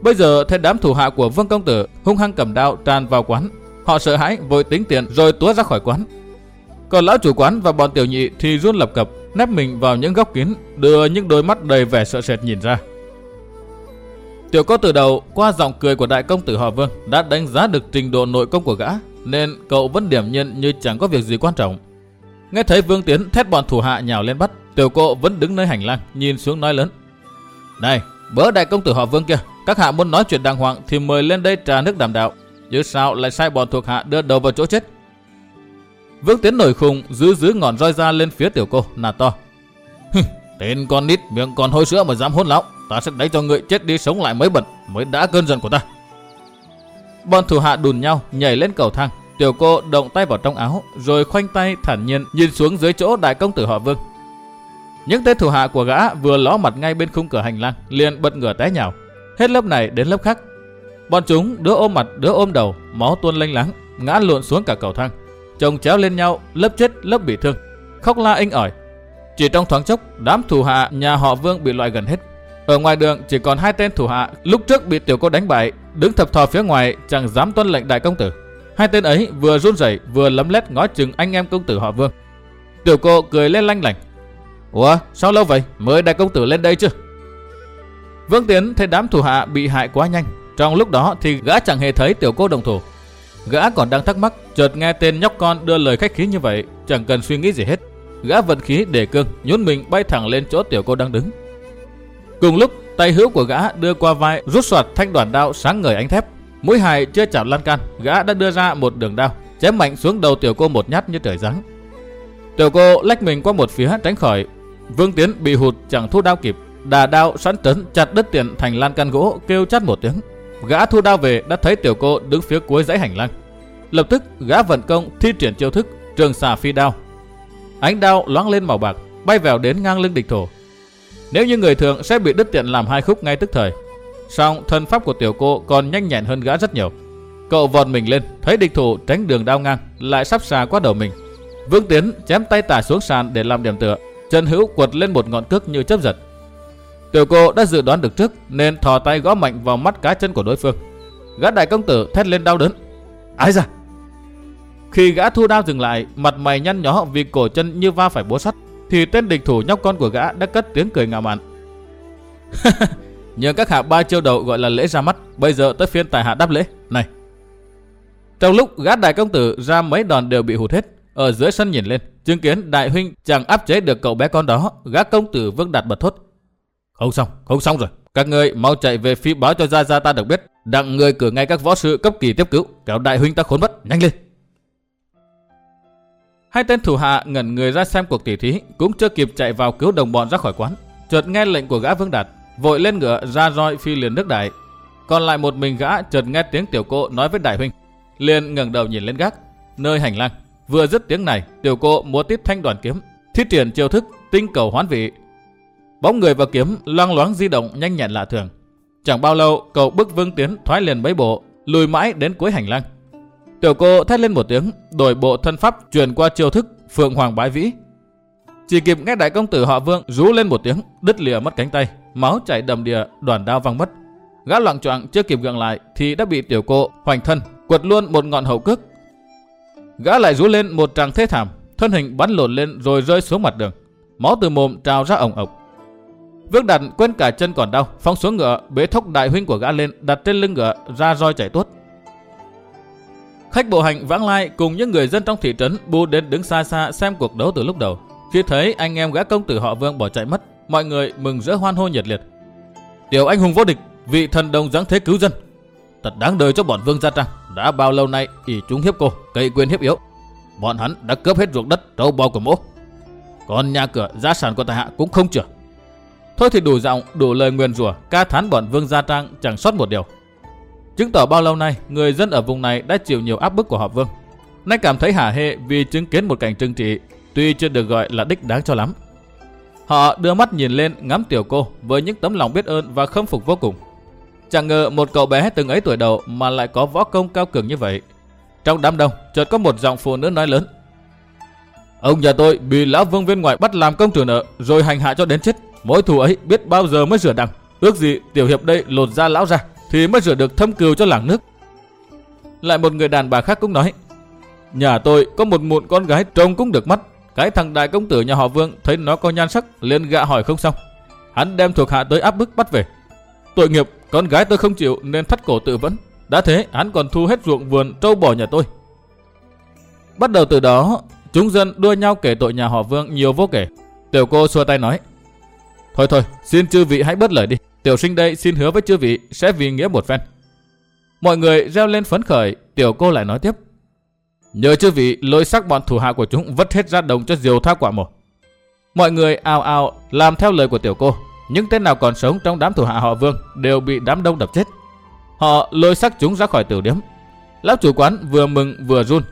[SPEAKER 1] Bây giờ thấy đám thủ hạ của Vương công tử hung hăng cầm đao tràn vào quán, họ sợ hãi vội tính tiền rồi túa ra khỏi quán. Còn lão chủ quán và bọn tiểu nhị thì run lập cập, nép mình vào những góc kín, đưa những đôi mắt đầy vẻ sợ sệt nhìn ra. Tiểu cô từ đầu qua giọng cười của đại công tử họ Vương đã đánh giá được trình độ nội công của gã, nên cậu vẫn điểm nhận như chẳng có việc gì quan trọng. Nghe thấy Vương Tiến thét bọn thủ hạ nhào lên bắt, tiểu cô vẫn đứng nơi hành lang nhìn xuống nói lớn: "Này, bớ đại công tử họ Vương kia, các hạ muốn nói chuyện đàng hoàng thì mời lên đây trà nước đàm đạo, chứ sao lại sai bọn thuộc hạ đưa đầu vào chỗ chết?" Vương Tiến nổi khùng giữ giữ ngọn roi ra lên phía tiểu cô, nà to. Tên con nít miệng còn hôi sữa mà dám hôn lão, ta sẽ đánh cho người chết đi sống lại mới bận mới đã cơn giận của ta. Bọn thủ hạ đùn nhau nhảy lên cầu thang, tiểu cô động tay vào trong áo, rồi khoanh tay thản nhiên nhìn xuống dưới chỗ đại công tử họ Vương. Những tên thủ hạ của gã vừa ló mặt ngay bên khung cửa hành lang, liền bật ngửa té nhào, hết lớp này đến lớp khác. Bọn chúng đứa ôm mặt, đứa ôm đầu, máu tuôn lênh láng, ngã lộn xuống cả cầu thang chồng chéo lên nhau, lớp chết lớp bị thương, khóc la inh ỏi. Chỉ trong thoáng chốc, đám thủ hạ nhà họ Vương bị loại gần hết. Ở ngoài đường chỉ còn hai tên thủ hạ lúc trước bị tiểu cô đánh bại, đứng thập thò phía ngoài chẳng dám tuân lệnh đại công tử. Hai tên ấy vừa run rẩy vừa lấm lét ngó chừng anh em công tử họ Vương. Tiểu cô cười lên lanh lảnh. Ủa, sao lâu vậy? Mới đại công tử lên đây chứ? Vương Tiến thấy đám thủ hạ bị hại quá nhanh. Trong lúc đó thì gã chẳng hề thấy tiểu cô đồng thủ. Gã còn đang thắc mắc, chợt nghe tên nhóc con đưa lời khách khí như vậy, chẳng cần suy nghĩ gì hết. Gã vận khí để cương, nhún mình bay thẳng lên chỗ tiểu cô đang đứng. Cùng lúc, tay hữu của gã đưa qua vai, rút soạt thanh đoàn đao sáng ngời ánh thép. Mũi hài chưa chạm lan can, gã đã đưa ra một đường đao, chém mạnh xuống đầu tiểu cô một nhát như trời giáng. Tiểu cô lách mình qua một phía tránh khỏi. Vương Tiến bị hụt chẳng thu đao kịp, đà đao sẵn tấn chặt đứt tiền thành lan can gỗ kêu chát một tiếng Gã thu đao về đã thấy tiểu cô đứng phía cuối dãy hành lang. Lập tức gã vận công thi triển chiêu thức trường xà phi đao. Ánh đao loáng lên màu bạc, bay vào đến ngang lưng địch thủ. Nếu như người thường sẽ bị đứt tiện làm hai khúc ngay tức thời. Song thân pháp của tiểu cô còn nhanh nhẹn hơn gã rất nhiều. Cậu vọt mình lên, thấy địch thủ tránh đường đao ngang, lại sắp xà qua đầu mình. Vương Tiến chém tay tả xuống sàn để làm điểm tựa, chân hữu quật lên một ngọn cước như chớp giật. Tiểu cô đã dự đoán được trước nên thò tay gõ mạnh vào mắt cá chân của đối phương. Gã đại công tử thét lên đau đớn. Ái ra? Khi gã thu đao dừng lại, mặt mày nhăn nhó vì cổ chân như va phải búa sắt, thì tên địch thủ nhóc con của gã đã cất tiếng cười ngạo mạn. Nhờ các hạ ba chiêu đầu gọi là lễ ra mắt, bây giờ tới phiên tài hạ đáp lễ. Này! Trong lúc gã đại công tử ra mấy đòn đều bị hụt hết, ở dưới sân nhìn lên, chứng kiến đại huynh chẳng áp chế được cậu bé con đó, gã công tử vương đạt bật thốt. Không xong, không xong rồi. Các ngươi mau chạy về phía báo cho Gia Gia ta được biết. Đặng người cử ngay các võ sư cấp kỳ tiếp cứu. Kéo đại huynh ta khốn mất, nhanh lên. Hai tên thủ hạ ngẩn người ra xem cuộc tỉ thí, cũng chưa kịp chạy vào cứu đồng bọn ra khỏi quán. Chợt nghe lệnh của gã Vương Đạt, vội lên ngựa ra roi phi liền nước đại. Còn lại một mình gã chợt nghe tiếng tiểu cô nói với đại huynh, liền ngẩng đầu nhìn lên gác, nơi hành lang. Vừa dứt tiếng này, tiểu cô múa tiếp thanh đoàn kiếm, thiết triển chiêu thức tinh cầu hoán vị Bóng người và kiếm loang loáng di động nhanh nhẹn lạ thường. Chẳng bao lâu, cậu bước Vương Tiến thoái liền mấy bộ, lùi mãi đến cuối hành lang. Tiểu cô thét lên một tiếng, đổi bộ thân pháp truyền qua chiêu thức Phượng Hoàng Bái Vĩ. Chỉ kịp nghe đại công tử họ Vương rú lên một tiếng, đứt lìa mất cánh tay, máu chảy đầm đìa, đoàn đao văng mất. Gã loạn choạng chưa kịp gượng lại thì đã bị tiểu cô hoành thân quật luôn một ngọn hậu cước. Gã lại rú lên một tràng thế thảm, thân hình bắn lộn lên rồi rơi xuống mặt đường. máu từ mồm trào ra ổng ộc. Vương Đạt quên cả chân còn đau, phóng xuống ngựa, bế thốc đại huynh của gã lên, đặt trên lưng ngựa, ra roi chạy tuốt. Khách bộ hành vãng lai cùng những người dân trong thị trấn bu đến đứng xa xa xem cuộc đấu từ lúc đầu. Khi thấy anh em gã công tử họ Vương bỏ chạy mất, mọi người mừng rỡ hoan hô nhiệt liệt. Tiểu anh hùng vô địch, vị thần đồng dáng thế cứu dân. Thật đáng đời cho bọn Vương gia trang. Đã bao lâu nay ỷ chúng hiếp cô, cậy quyền hiếp yếu. Bọn hắn đã cướp hết ruộng đất, trâu bò của mỗ. Còn nhà cửa, gia sản của tài hạ cũng không chừa. Thôi thì đủ giọng, đủ lời nguyền rủa, ca thán bọn Vương gia trang chẳng sót một điều. Chứng tỏ bao lâu nay, người dân ở vùng này đã chịu nhiều áp bức của họ Vương. Nay cảm thấy hả hê vì chứng kiến một cảnh trừng trị, tuy chưa được gọi là đích đáng cho lắm. Họ đưa mắt nhìn lên ngắm tiểu cô với những tấm lòng biết ơn và khâm phục vô cùng. Chẳng ngờ một cậu bé từng ấy tuổi đầu mà lại có võ công cao cường như vậy. Trong đám đông, chợt có một giọng phụ nữ nói lớn. Ông nhà tôi bị lão vương viên ngoại bắt làm công tử nợ rồi hành hạ cho đến chết. Mỗi thù ấy biết bao giờ mới rửa đằng. Ước gì tiểu hiệp đây lột ra lão ra thì mới rửa được thâm cừu cho làng nước. Lại một người đàn bà khác cũng nói. Nhà tôi có một mụn con gái trông cũng được mắt. Cái thằng đại công tử nhà họ Vương thấy nó có nhan sắc liền gạ hỏi không xong. Hắn đem thuộc hạ tới áp bức bắt về. Tội nghiệp, con gái tôi không chịu nên thắt cổ tự vẫn. Đã thế, hắn còn thu hết ruộng vườn trâu bò nhà tôi. Bắt đầu từ đó, chúng dân đua nhau kể tội nhà họ Vương nhiều vô kể. Tiểu cô xua tay nói. Thôi thôi, xin chư vị hãy bớt lời đi. Tiểu sinh đây xin hứa với chư vị sẽ vì nghĩa một phen. Mọi người reo lên phấn khởi, tiểu cô lại nói tiếp. Nhờ chư vị lôi sắc bọn thủ hạ của chúng vất hết ra đồng cho diều tha quả mổ. Mọi người ao ao làm theo lời của tiểu cô. Những tên nào còn sống trong đám thủ hạ họ vương đều bị đám đông đập chết. Họ lôi sắc chúng ra khỏi tiểu điếm. Lão chủ quán vừa mừng vừa run.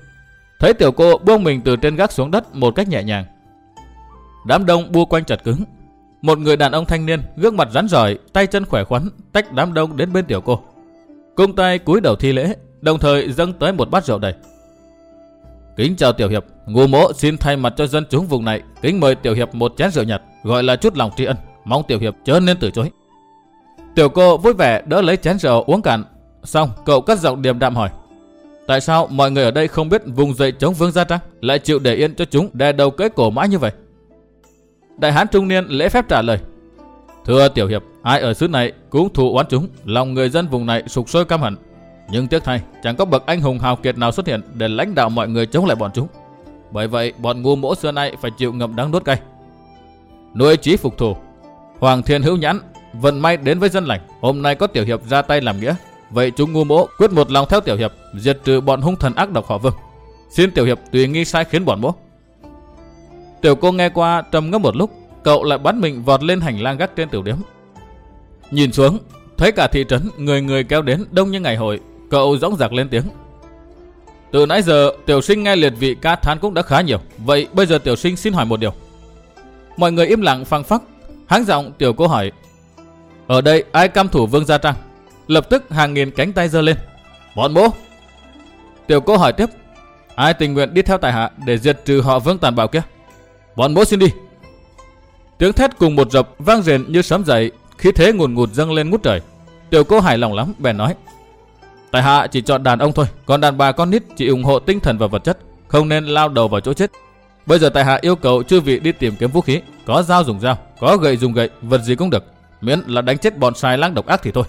[SPEAKER 1] Thấy tiểu cô buông mình từ trên gác xuống đất một cách nhẹ nhàng. Đám đông bu quanh chặt cứng. Một người đàn ông thanh niên, gương mặt rắn rỏi, tay chân khỏe khoắn, tách đám đông đến bên tiểu cô. Cung tay cúi đầu thi lễ, đồng thời dâng tới một bát rượu đầy. Kính chào tiểu hiệp, ngô mỗ xin thay mặt cho dân chúng vùng này, kính mời tiểu hiệp một chén rượu nhật, gọi là chút lòng tri ân, mong tiểu hiệp chớ nên từ chối. Tiểu cô vui vẻ đỡ lấy chén rượu uống cạn, xong cậu cất giọng điềm đạm hỏi. Tại sao mọi người ở đây không biết vùng dậy chống vương gia trăng, lại chịu để yên cho chúng đè đầu cưỡi cổ mãi như vậy? Đại hán trung niên lễ phép trả lời. Thưa tiểu hiệp, ai ở xứ này cũng thù oán chúng, lòng người dân vùng này sục sôi căm hận. Nhưng tiếc thay, chẳng có bậc anh hùng hào kiệt nào xuất hiện để lãnh đạo mọi người chống lại bọn chúng. Bởi vậy, bọn ngu mỗ xưa nay phải chịu ngậm đắng đốt cay. Nuôi trí phục thù, Hoàng Thiên Hữu Nhãn, vận may đến với dân lành. Hôm nay có tiểu hiệp ra tay làm nghĩa, vậy chúng ngu mỗ quyết một lòng theo tiểu hiệp, diệt trừ bọn hung thần ác độc họ Vương. Xin tiểu hiệp tùy nghi sai khiến bọn mỗ. Tiểu cô nghe qua trầm ngâm một lúc, cậu lại bắn mình vọt lên hành lang gác trên tiểu điếm. Nhìn xuống, thấy cả thị trấn người người kéo đến đông như ngày hội, cậu dõng dạc lên tiếng. Từ nãy giờ tiểu sinh nghe liệt vị ca thán cũng đã khá nhiều, vậy bây giờ tiểu sinh xin hỏi một điều. Mọi người im lặng phăng phắc, háng giọng tiểu cô hỏi. Ở đây ai cam thủ vương gia trang? Lập tức hàng nghìn cánh tay giơ lên. Bọn bố. Tiểu cô hỏi tiếp. Ai tình nguyện đi theo tài hạ để diệt trừ họ vương tàn bạo kia? Bọn bố xin đi. Tiếng thét cùng một dập vang rền như sấm dậy, khí thế ngùn ngụt dâng lên ngút trời. Tiểu cô hài lòng lắm, bèn nói. Tại hạ chỉ chọn đàn ông thôi, còn đàn bà con nít chỉ ủng hộ tinh thần và vật chất, không nên lao đầu vào chỗ chết. Bây giờ tại hạ yêu cầu chư vị đi tìm kiếm vũ khí, có dao dùng dao, có gậy dùng gậy, vật gì cũng được, miễn là đánh chết bọn sai lang độc ác thì thôi.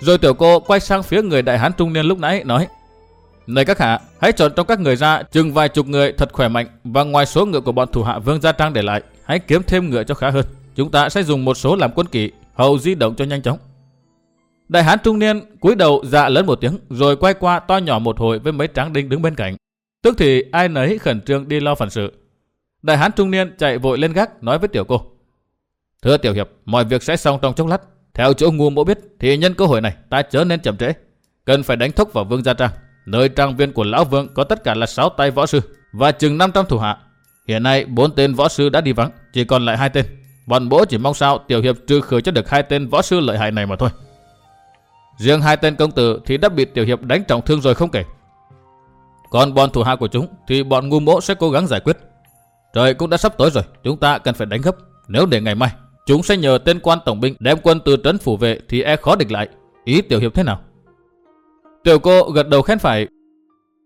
[SPEAKER 1] Rồi tiểu cô quay sang phía người đại hán trung niên lúc nãy nói: này các hạ, hãy chọn trong các người ra chừng vài chục người thật khỏe mạnh và ngoài số ngựa của bọn thủ hạ Vương Gia Trang để lại, hãy kiếm thêm ngựa cho khá hơn. Chúng ta sẽ dùng một số làm quân kỵ, hầu di động cho nhanh chóng. Đại hán trung niên cúi đầu dạ lớn một tiếng rồi quay qua to nhỏ một hồi với mấy tráng đinh đứng bên cạnh. Tức thì ai nấy khẩn trương đi lo phần sự. Đại hán trung niên chạy vội lên gác nói với tiểu cô. Thưa tiểu hiệp, mọi việc sẽ xong trong chốc lát. Theo chỗ ngu mỗ biết thì nhân cơ hội này ta chớ nên chậm trễ. Cần phải đánh thúc vào vương gia trang Nơi trang viên của Lão Vương có tất cả là 6 tay võ sư và chừng 500 thủ hạ. Hiện nay bốn tên võ sư đã đi vắng, chỉ còn lại hai tên. Bọn bố chỉ mong sao tiểu hiệp trừ khử cho được hai tên võ sư lợi hại này mà thôi. Riêng hai tên công tử thì đã bị tiểu hiệp đánh trọng thương rồi không kể. Còn bọn thủ hạ của chúng thì bọn ngu mỗ sẽ cố gắng giải quyết. Trời cũng đã sắp tối rồi, chúng ta cần phải đánh gấp. Nếu để ngày mai, chúng sẽ nhờ tên quan tổng binh đem quân từ trấn phủ về thì e khó địch lại. Ý tiểu hiệp thế nào? Tiểu cô gật đầu khen phải.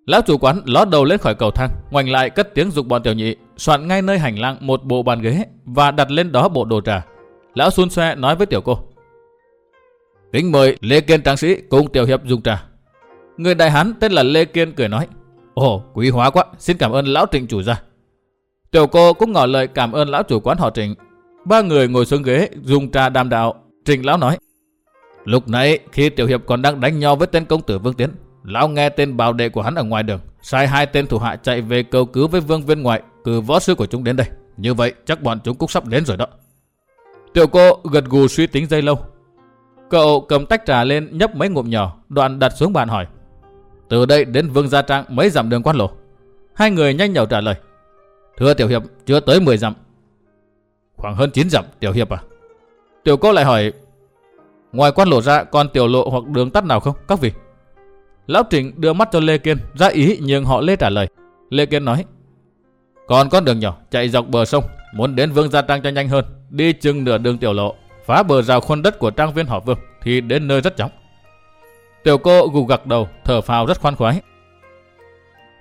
[SPEAKER 1] Lão chủ quán ló đầu lên khỏi cầu thang, ngoảnh lại cất tiếng dục bọn tiểu nhị, soạn ngay nơi hành lang một bộ bàn ghế và đặt lên đó bộ đồ trà. Lão xuân xoe nói với tiểu cô. Kính mời Lê Kiên tráng sĩ cùng tiểu hiệp dùng trà. Người đại hán tên là Lê Kiên cười nói. Ồ, quý hóa quá, xin cảm ơn lão trịnh chủ gia. Tiểu cô cũng ngỏ lời cảm ơn lão chủ quán họ trịnh. Ba người ngồi xuống ghế dùng trà đàm đạo. Trịnh lão nói. Lúc nãy khi tiểu hiệp còn đang đánh nhau với tên công tử Vương Tiến, lão nghe tên bảo đệ của hắn ở ngoài đường, sai hai tên thủ hạ chạy về cầu cứu với Vương Viên ngoại, cử võ sư của chúng đến đây. Như vậy chắc bọn chúng cũng sắp đến rồi đó. Tiểu cô gật gù suy tính dây lâu. Cậu cầm tách trà lên nhấp mấy ngụm nhỏ, đoạn đặt xuống bàn hỏi. Từ đây đến Vương Gia Trang mấy dặm đường quan lộ. Hai người nhanh nhậu trả lời. Thưa Tiểu Hiệp, chưa tới 10 dặm. Khoảng hơn 9 dặm, Tiểu Hiệp à? Tiểu cô lại hỏi, ngoài quan lộ ra còn tiểu lộ hoặc đường tắt nào không, các vị? Lão Trịnh đưa mắt cho Lê Kiên, ra ý nhưng họ Lê trả lời. Lê Kiên nói, còn con đường nhỏ chạy dọc bờ sông, muốn đến Vương Gia Trang cho nhanh hơn, đi chừng nửa đường tiểu lộ, phá bờ rào khuôn đất của trang viên họ Vương thì đến nơi rất chóng. Tiểu cô gù gật đầu, thở phào rất khoan khoái.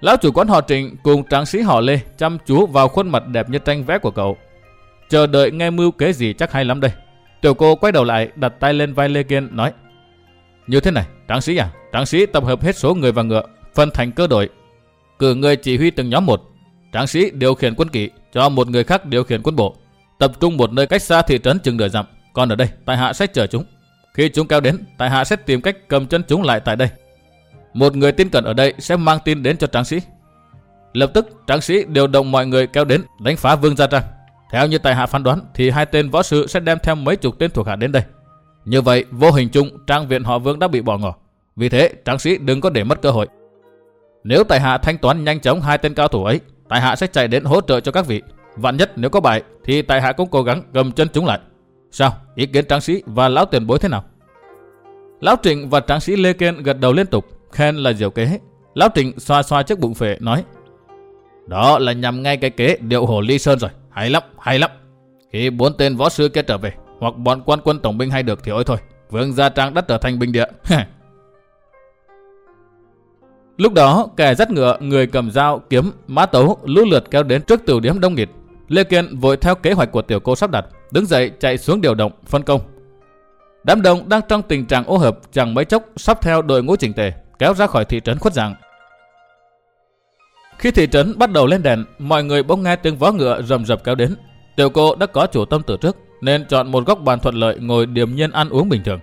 [SPEAKER 1] Lão chủ quán họ Trịnh cùng tráng sĩ họ Lê chăm chú vào khuôn mặt đẹp như tranh vẽ của cậu. Chờ đợi nghe mưu kế gì chắc hay lắm đây. Tiểu cô quay đầu lại đặt tay lên vai Lê Kiên nói. Như thế này, tráng sĩ à, tráng sĩ tập hợp hết số người và ngựa, phân thành cơ đội. Cử người chỉ huy từng nhóm một. Tráng sĩ điều khiển quân kỵ, cho một người khác điều khiển quân bộ. Tập trung một nơi cách xa thị trấn chừng nửa dặm. Còn ở đây, tại hạ sẽ chờ chúng. Khi chúng kéo đến, tại hạ sẽ tìm cách cầm chân chúng lại tại đây. Một người tin cẩn ở đây sẽ mang tin đến cho tráng sĩ. Lập tức, tráng sĩ điều động mọi người kéo đến đánh phá vương gia trang. Theo như tài hạ phán đoán thì hai tên võ sư sẽ đem theo mấy chục tên thuộc hạ đến đây. Như vậy, vô hình chung trang viện họ vương đã bị bỏ ngỏ. Vì thế, tráng sĩ đừng có để mất cơ hội. Nếu tài hạ thanh toán nhanh chóng hai tên cao thủ ấy, tài hạ sẽ chạy đến hỗ trợ cho các vị. Vạn nhất nếu có bại thì tài hạ cũng cố gắng cầm chân chúng lại. Sao? Ý kiến tráng sĩ và lão tiền bối thế nào? Lão Trịnh và tráng sĩ Lê Kiên gật đầu liên tục, khen là diệu kế. Lão Trịnh xoa xoa chiếc bụng phệ nói. Đó là nhằm ngay cái kế điệu hồ ly sơn rồi. Hay lắm, hay lắm. Khi bốn tên võ sư kia trở về, hoặc bọn quan quân tổng binh hay được thì ôi thôi. Vương Gia Trang đã trở thành binh địa. Lúc đó, kẻ dắt ngựa, người cầm dao, kiếm, mã tấu, lũ lượt kéo đến trước tiểu điểm đông nghịt. Lê Kiên vội theo kế hoạch của tiểu cô sắp đặt, đứng dậy chạy xuống điều động, phân công. Đám đông đang trong tình trạng ô hợp chẳng mấy chốc sắp theo đội ngũ chỉnh tề, kéo ra khỏi thị trấn khuất dạng. Khi thị trấn bắt đầu lên đèn, mọi người bỗng nghe tiếng vó ngựa rầm rập kéo đến. Tiểu cô đã có chủ tâm từ trước, nên chọn một góc bàn thuận lợi ngồi điềm nhiên ăn uống bình thường.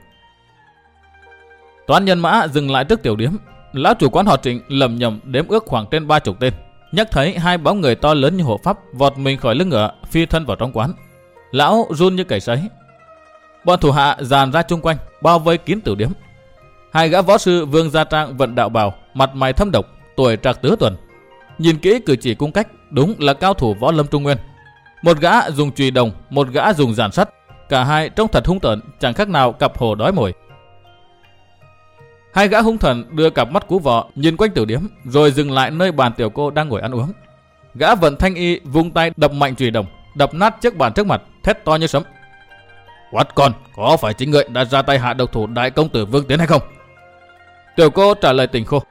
[SPEAKER 1] Toán nhân mã dừng lại trước tiểu điếm. Lão chủ quán họ trịnh lầm nhầm đếm ước khoảng trên ba chục tên. Nhắc thấy hai bóng người to lớn như hộ pháp vọt mình khỏi lưng ngựa, phi thân vào trong quán. Lão run như cầy sấy. Bọn thủ hạ dàn ra chung quanh, bao vây kín tiểu điếm. Hai gã võ sư Vương Gia Trang vận đạo bào, mặt mày thâm độc, tuổi trạc tứ tuần. Nhìn kỹ cử chỉ cung cách, đúng là cao thủ võ lâm trung nguyên. Một gã dùng chùy đồng, một gã dùng giàn sắt. Cả hai trông thật hung tợn, chẳng khác nào cặp hồ đói mồi. Hai gã hung thần đưa cặp mắt cú vọ nhìn quanh tiểu điếm, rồi dừng lại nơi bàn tiểu cô đang ngồi ăn uống. Gã vận thanh y vung tay đập mạnh chùy đồng, đập nát chiếc bàn trước mặt, thét to như sấm. Quát con, có phải chính ngươi đã ra tay hạ độc thủ đại công tử Vương Tiến hay không? Tiểu cô trả lời tình khô.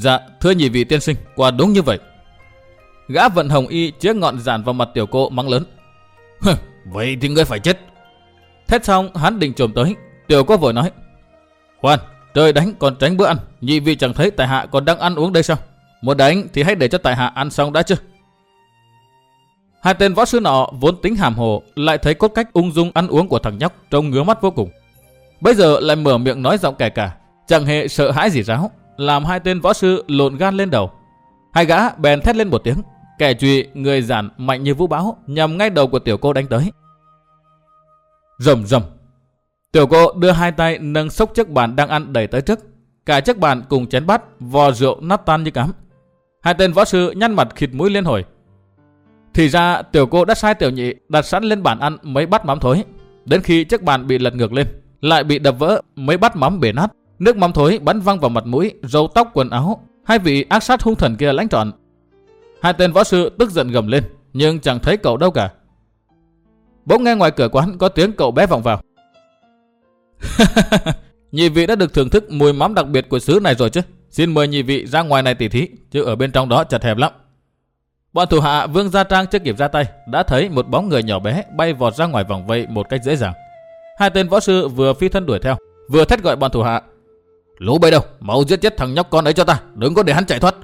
[SPEAKER 1] Dạ, thưa nhị vị tiên sinh, quả đúng như vậy. Gã vận hồng y chiếc ngọn giản vào mặt tiểu cô mắng lớn. vậy thì ngươi phải chết. Thét xong, hắn định trồm tới. Tiểu cô vội nói. Khoan, trời đánh còn tránh bữa ăn. Nhị vị chẳng thấy tại hạ còn đang ăn uống đây sao? Muốn đánh thì hãy để cho tại hạ ăn xong đã chứ. Hai tên võ sư nọ vốn tính hàm hồ, lại thấy cốt cách ung dung ăn uống của thằng nhóc trông ngứa mắt vô cùng. Bây giờ lại mở miệng nói giọng kẻ cả, chẳng hề sợ hãi gì ráo, làm hai tên võ sư lộn gan lên đầu. Hai gã bèn thét lên một tiếng, kẻ trụy người giản mạnh như vũ bão nhằm ngay đầu của tiểu cô đánh tới. Rầm rầm. Tiểu cô đưa hai tay nâng sốc chiếc bàn đang ăn đẩy tới trước, cả chiếc bàn cùng chén bát, vò rượu nát tan như cám. Hai tên võ sư nhăn mặt khịt mũi lên hồi, thì ra tiểu cô đã sai tiểu nhị đặt sẵn lên bàn ăn mấy bát mắm thối. Đến khi chiếc bàn bị lật ngược lên, lại bị đập vỡ mấy bát mắm bể nát. Nước mắm thối bắn văng vào mặt mũi, râu tóc quần áo. Hai vị ác sát hung thần kia lãnh trọn. Hai tên võ sư tức giận gầm lên, nhưng chẳng thấy cậu đâu cả. Bỗng nghe ngoài cửa quán có tiếng cậu bé vọng vào. Nhị vị đã được thưởng thức mùi mắm đặc biệt của xứ này rồi chứ? Xin mời nhị vị ra ngoài này tỉ thí, chứ ở bên trong đó chật hẹp lắm. Bọn thủ hạ Vương Gia Trang chưa kịp ra tay, đã thấy một bóng người nhỏ bé bay vọt ra ngoài vòng vây một cách dễ dàng. Hai tên võ sư vừa phi thân đuổi theo, vừa thét gọi bọn thủ hạ. Lũ bay đâu, mau giết chết thằng nhóc con ấy cho ta, đừng có để hắn chạy thoát.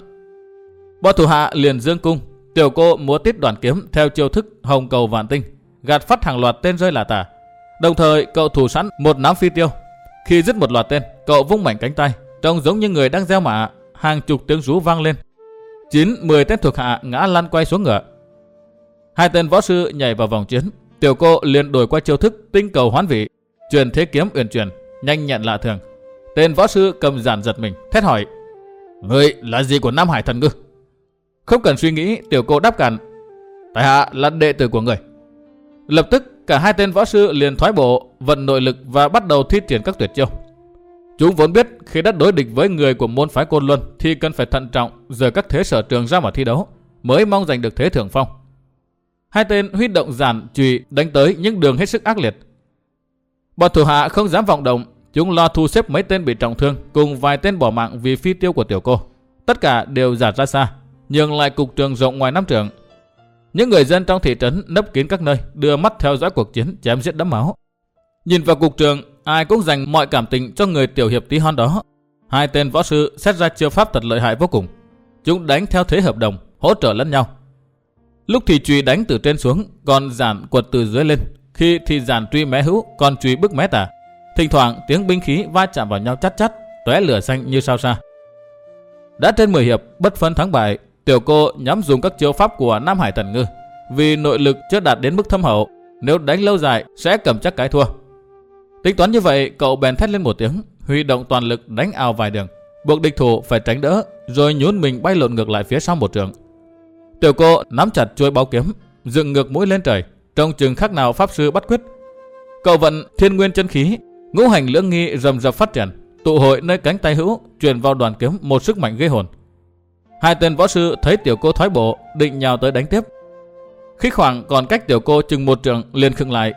[SPEAKER 1] Bọn thủ hạ liền dương cung, tiểu cô múa tít đoàn kiếm theo chiêu thức hồng cầu vạn tinh, gạt phát hàng loạt tên rơi là tả. Đồng thời cậu thủ sẵn một nắm phi tiêu. Khi dứt một loạt tên, cậu vung mảnh cánh tay, trông giống như người đang gieo mạ hàng chục tiếng rú vang lên. Chín, mười tên thuộc hạ ngã lăn quay xuống ngựa. Hai tên võ sư nhảy vào vòng chiến, tiểu cô liền đổi qua chiêu thức tinh cầu hoán vị, truyền thế kiếm uyển chuyển, nhanh nhẹn lạ thường. Tên võ sư cầm giản giật mình, thét hỏi: "Ngươi là gì của Nam Hải thần ngư?" Không cần suy nghĩ, tiểu cô đáp cản: "Tại hạ là đệ tử của người." Lập tức cả hai tên võ sư liền thoái bộ, vận nội lực và bắt đầu thi triển các tuyệt chiêu. Chúng vốn biết khi đã đối địch với người của môn phái Côn Luân thì cần phải thận trọng rời các thế sở trường ra mà thi đấu, mới mong giành được thế thượng phong. Hai tên huy động giản chùy đánh tới những đường hết sức ác liệt. Bọn thủ hạ không dám vọng động, chúng lo thu xếp mấy tên bị trọng thương cùng vài tên bỏ mạng vì phi tiêu của tiểu cô. Tất cả đều giả ra xa, nhường lại cục trường rộng ngoài năm trường. Những người dân trong thị trấn nấp kín các nơi, đưa mắt theo dõi cuộc chiến chém giết đẫm máu. Nhìn vào cục trường, ai cũng dành mọi cảm tình cho người tiểu hiệp tí hon đó. Hai tên võ sư xét ra chiêu pháp thật lợi hại vô cùng. Chúng đánh theo thế hợp đồng, hỗ trợ lẫn nhau. Lúc thì chùy đánh từ trên xuống, còn giản quật từ dưới lên. Khi thì giản truy mé hữu, còn chùy bức mé tả. Thỉnh thoảng tiếng binh khí va chạm vào nhau chát chát, tóe lửa xanh như sao xa. Đã trên 10 hiệp, bất phân thắng bại, tiểu cô nhắm dùng các chiêu pháp của Nam Hải Thần Ngư. Vì nội lực chưa đạt đến mức thâm hậu, nếu đánh lâu dài sẽ cầm chắc cái thua. Tính toán như vậy, cậu bèn thét lên một tiếng, huy động toàn lực đánh ào vài đường, buộc địch thủ phải tránh đỡ, rồi nhún mình bay lộn ngược lại phía sau một trường. Tiểu cô nắm chặt chuôi báo kiếm, dựng ngược mũi lên trời, trong chừng khác nào pháp sư bắt quyết. Cậu vận thiên nguyên chân khí, ngũ hành lưỡng nghi rầm rập phát triển, tụ hội nơi cánh tay hữu, truyền vào đoàn kiếm một sức mạnh gây hồn. Hai tên võ sư thấy tiểu cô thoái bộ, định nhào tới đánh tiếp. Khi khoảng còn cách tiểu cô chừng một trường liền khựng lại,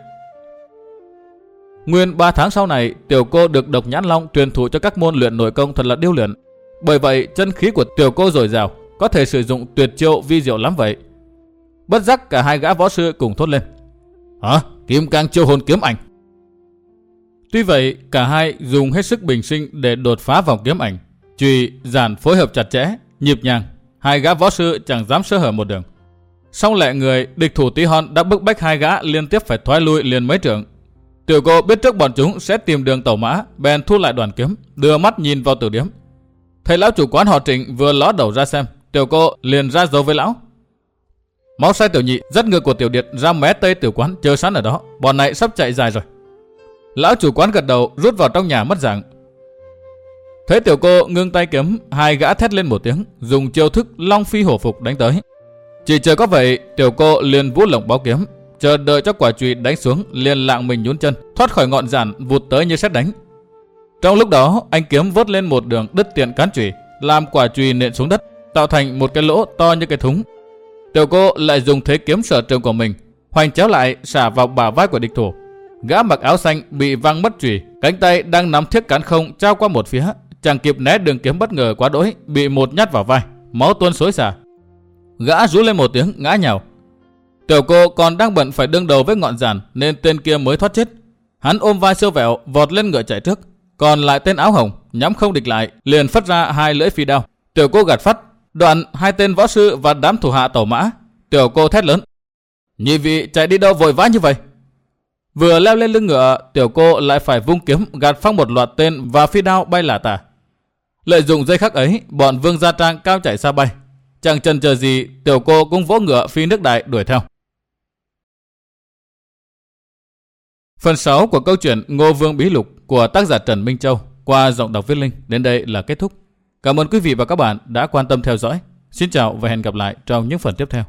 [SPEAKER 1] Nguyên 3 tháng sau này, tiểu cô được độc nhãn long truyền thụ cho các môn luyện nội công thật là điêu luyện. Bởi vậy, chân khí của tiểu cô dồi dào, có thể sử dụng tuyệt chiêu vi diệu lắm vậy. Bất giác cả hai gã võ sư cùng thốt lên. Hả? Kim cang chiêu hồn kiếm ảnh. Tuy vậy, cả hai dùng hết sức bình sinh để đột phá vòng kiếm ảnh. Chùy, giản phối hợp chặt chẽ, nhịp nhàng. Hai gã võ sư chẳng dám sơ hở một đường. Sau lẹ người, địch thủ tí hon đã bức bách hai gã liên tiếp phải thoái lui liền mấy trưởng Tiểu cô biết trước bọn chúng sẽ tìm đường tàu mã, bèn thu lại đoàn kiếm, đưa mắt nhìn vào tử điếm. Thầy lão chủ quán họ trịnh vừa ló đầu ra xem, tiểu cô liền ra dấu với lão. Máu sai tiểu nhị rất ngựa của tiểu điệt ra mé tây tiểu quán chờ sẵn ở đó, bọn này sắp chạy dài rồi. Lão chủ quán gật đầu rút vào trong nhà mất dạng. Thấy tiểu cô ngưng tay kiếm, hai gã thét lên một tiếng, dùng chiêu thức long phi hổ phục đánh tới. Chỉ chờ có vậy, tiểu cô liền vút lồng báo kiếm, chờ đợi cho quả chùy đánh xuống, liền lạng mình nhún chân, thoát khỏi ngọn giản vụt tới như xét đánh. Trong lúc đó, anh kiếm vớt lên một đường đứt tiện cán chùy, làm quả chùy nện xuống đất, tạo thành một cái lỗ to như cái thúng. Tiểu cô lại dùng thế kiếm sở trường của mình, hoành chéo lại xả vào bả vai của địch thủ. Gã mặc áo xanh bị văng mất chùy, cánh tay đang nắm thiết cán không trao qua một phía, chẳng kịp né đường kiếm bất ngờ quá đỗi, bị một nhát vào vai, máu tuôn xối xả. Gã rú lên một tiếng ngã nhào, Tiểu cô còn đang bận phải đương đầu với ngọn giàn nên tên kia mới thoát chết. Hắn ôm vai siêu vẹo vọt lên ngựa chạy trước. Còn lại tên áo hồng nhắm không địch lại liền phát ra hai lưỡi phi đao. Tiểu cô gạt phát. Đoạn hai tên võ sư và đám thủ hạ tẩu mã. Tiểu cô thét lớn. Nhị vị chạy đi đâu vội vã như vậy? Vừa leo lên lưng ngựa, tiểu cô lại phải vung kiếm gạt phăng một loạt tên và phi đao bay lả tả. Lợi dụng dây khắc ấy, bọn vương gia trang cao chạy xa bay. Chẳng chần chờ gì, tiểu cô cũng vỗ ngựa phi nước đại đuổi theo. Phần 6 của câu chuyện Ngô Vương Bí Lục của tác giả Trần Minh Châu qua giọng đọc viết linh đến đây là kết thúc. Cảm ơn quý vị và các bạn đã quan tâm theo dõi. Xin chào và hẹn gặp lại trong những phần tiếp theo.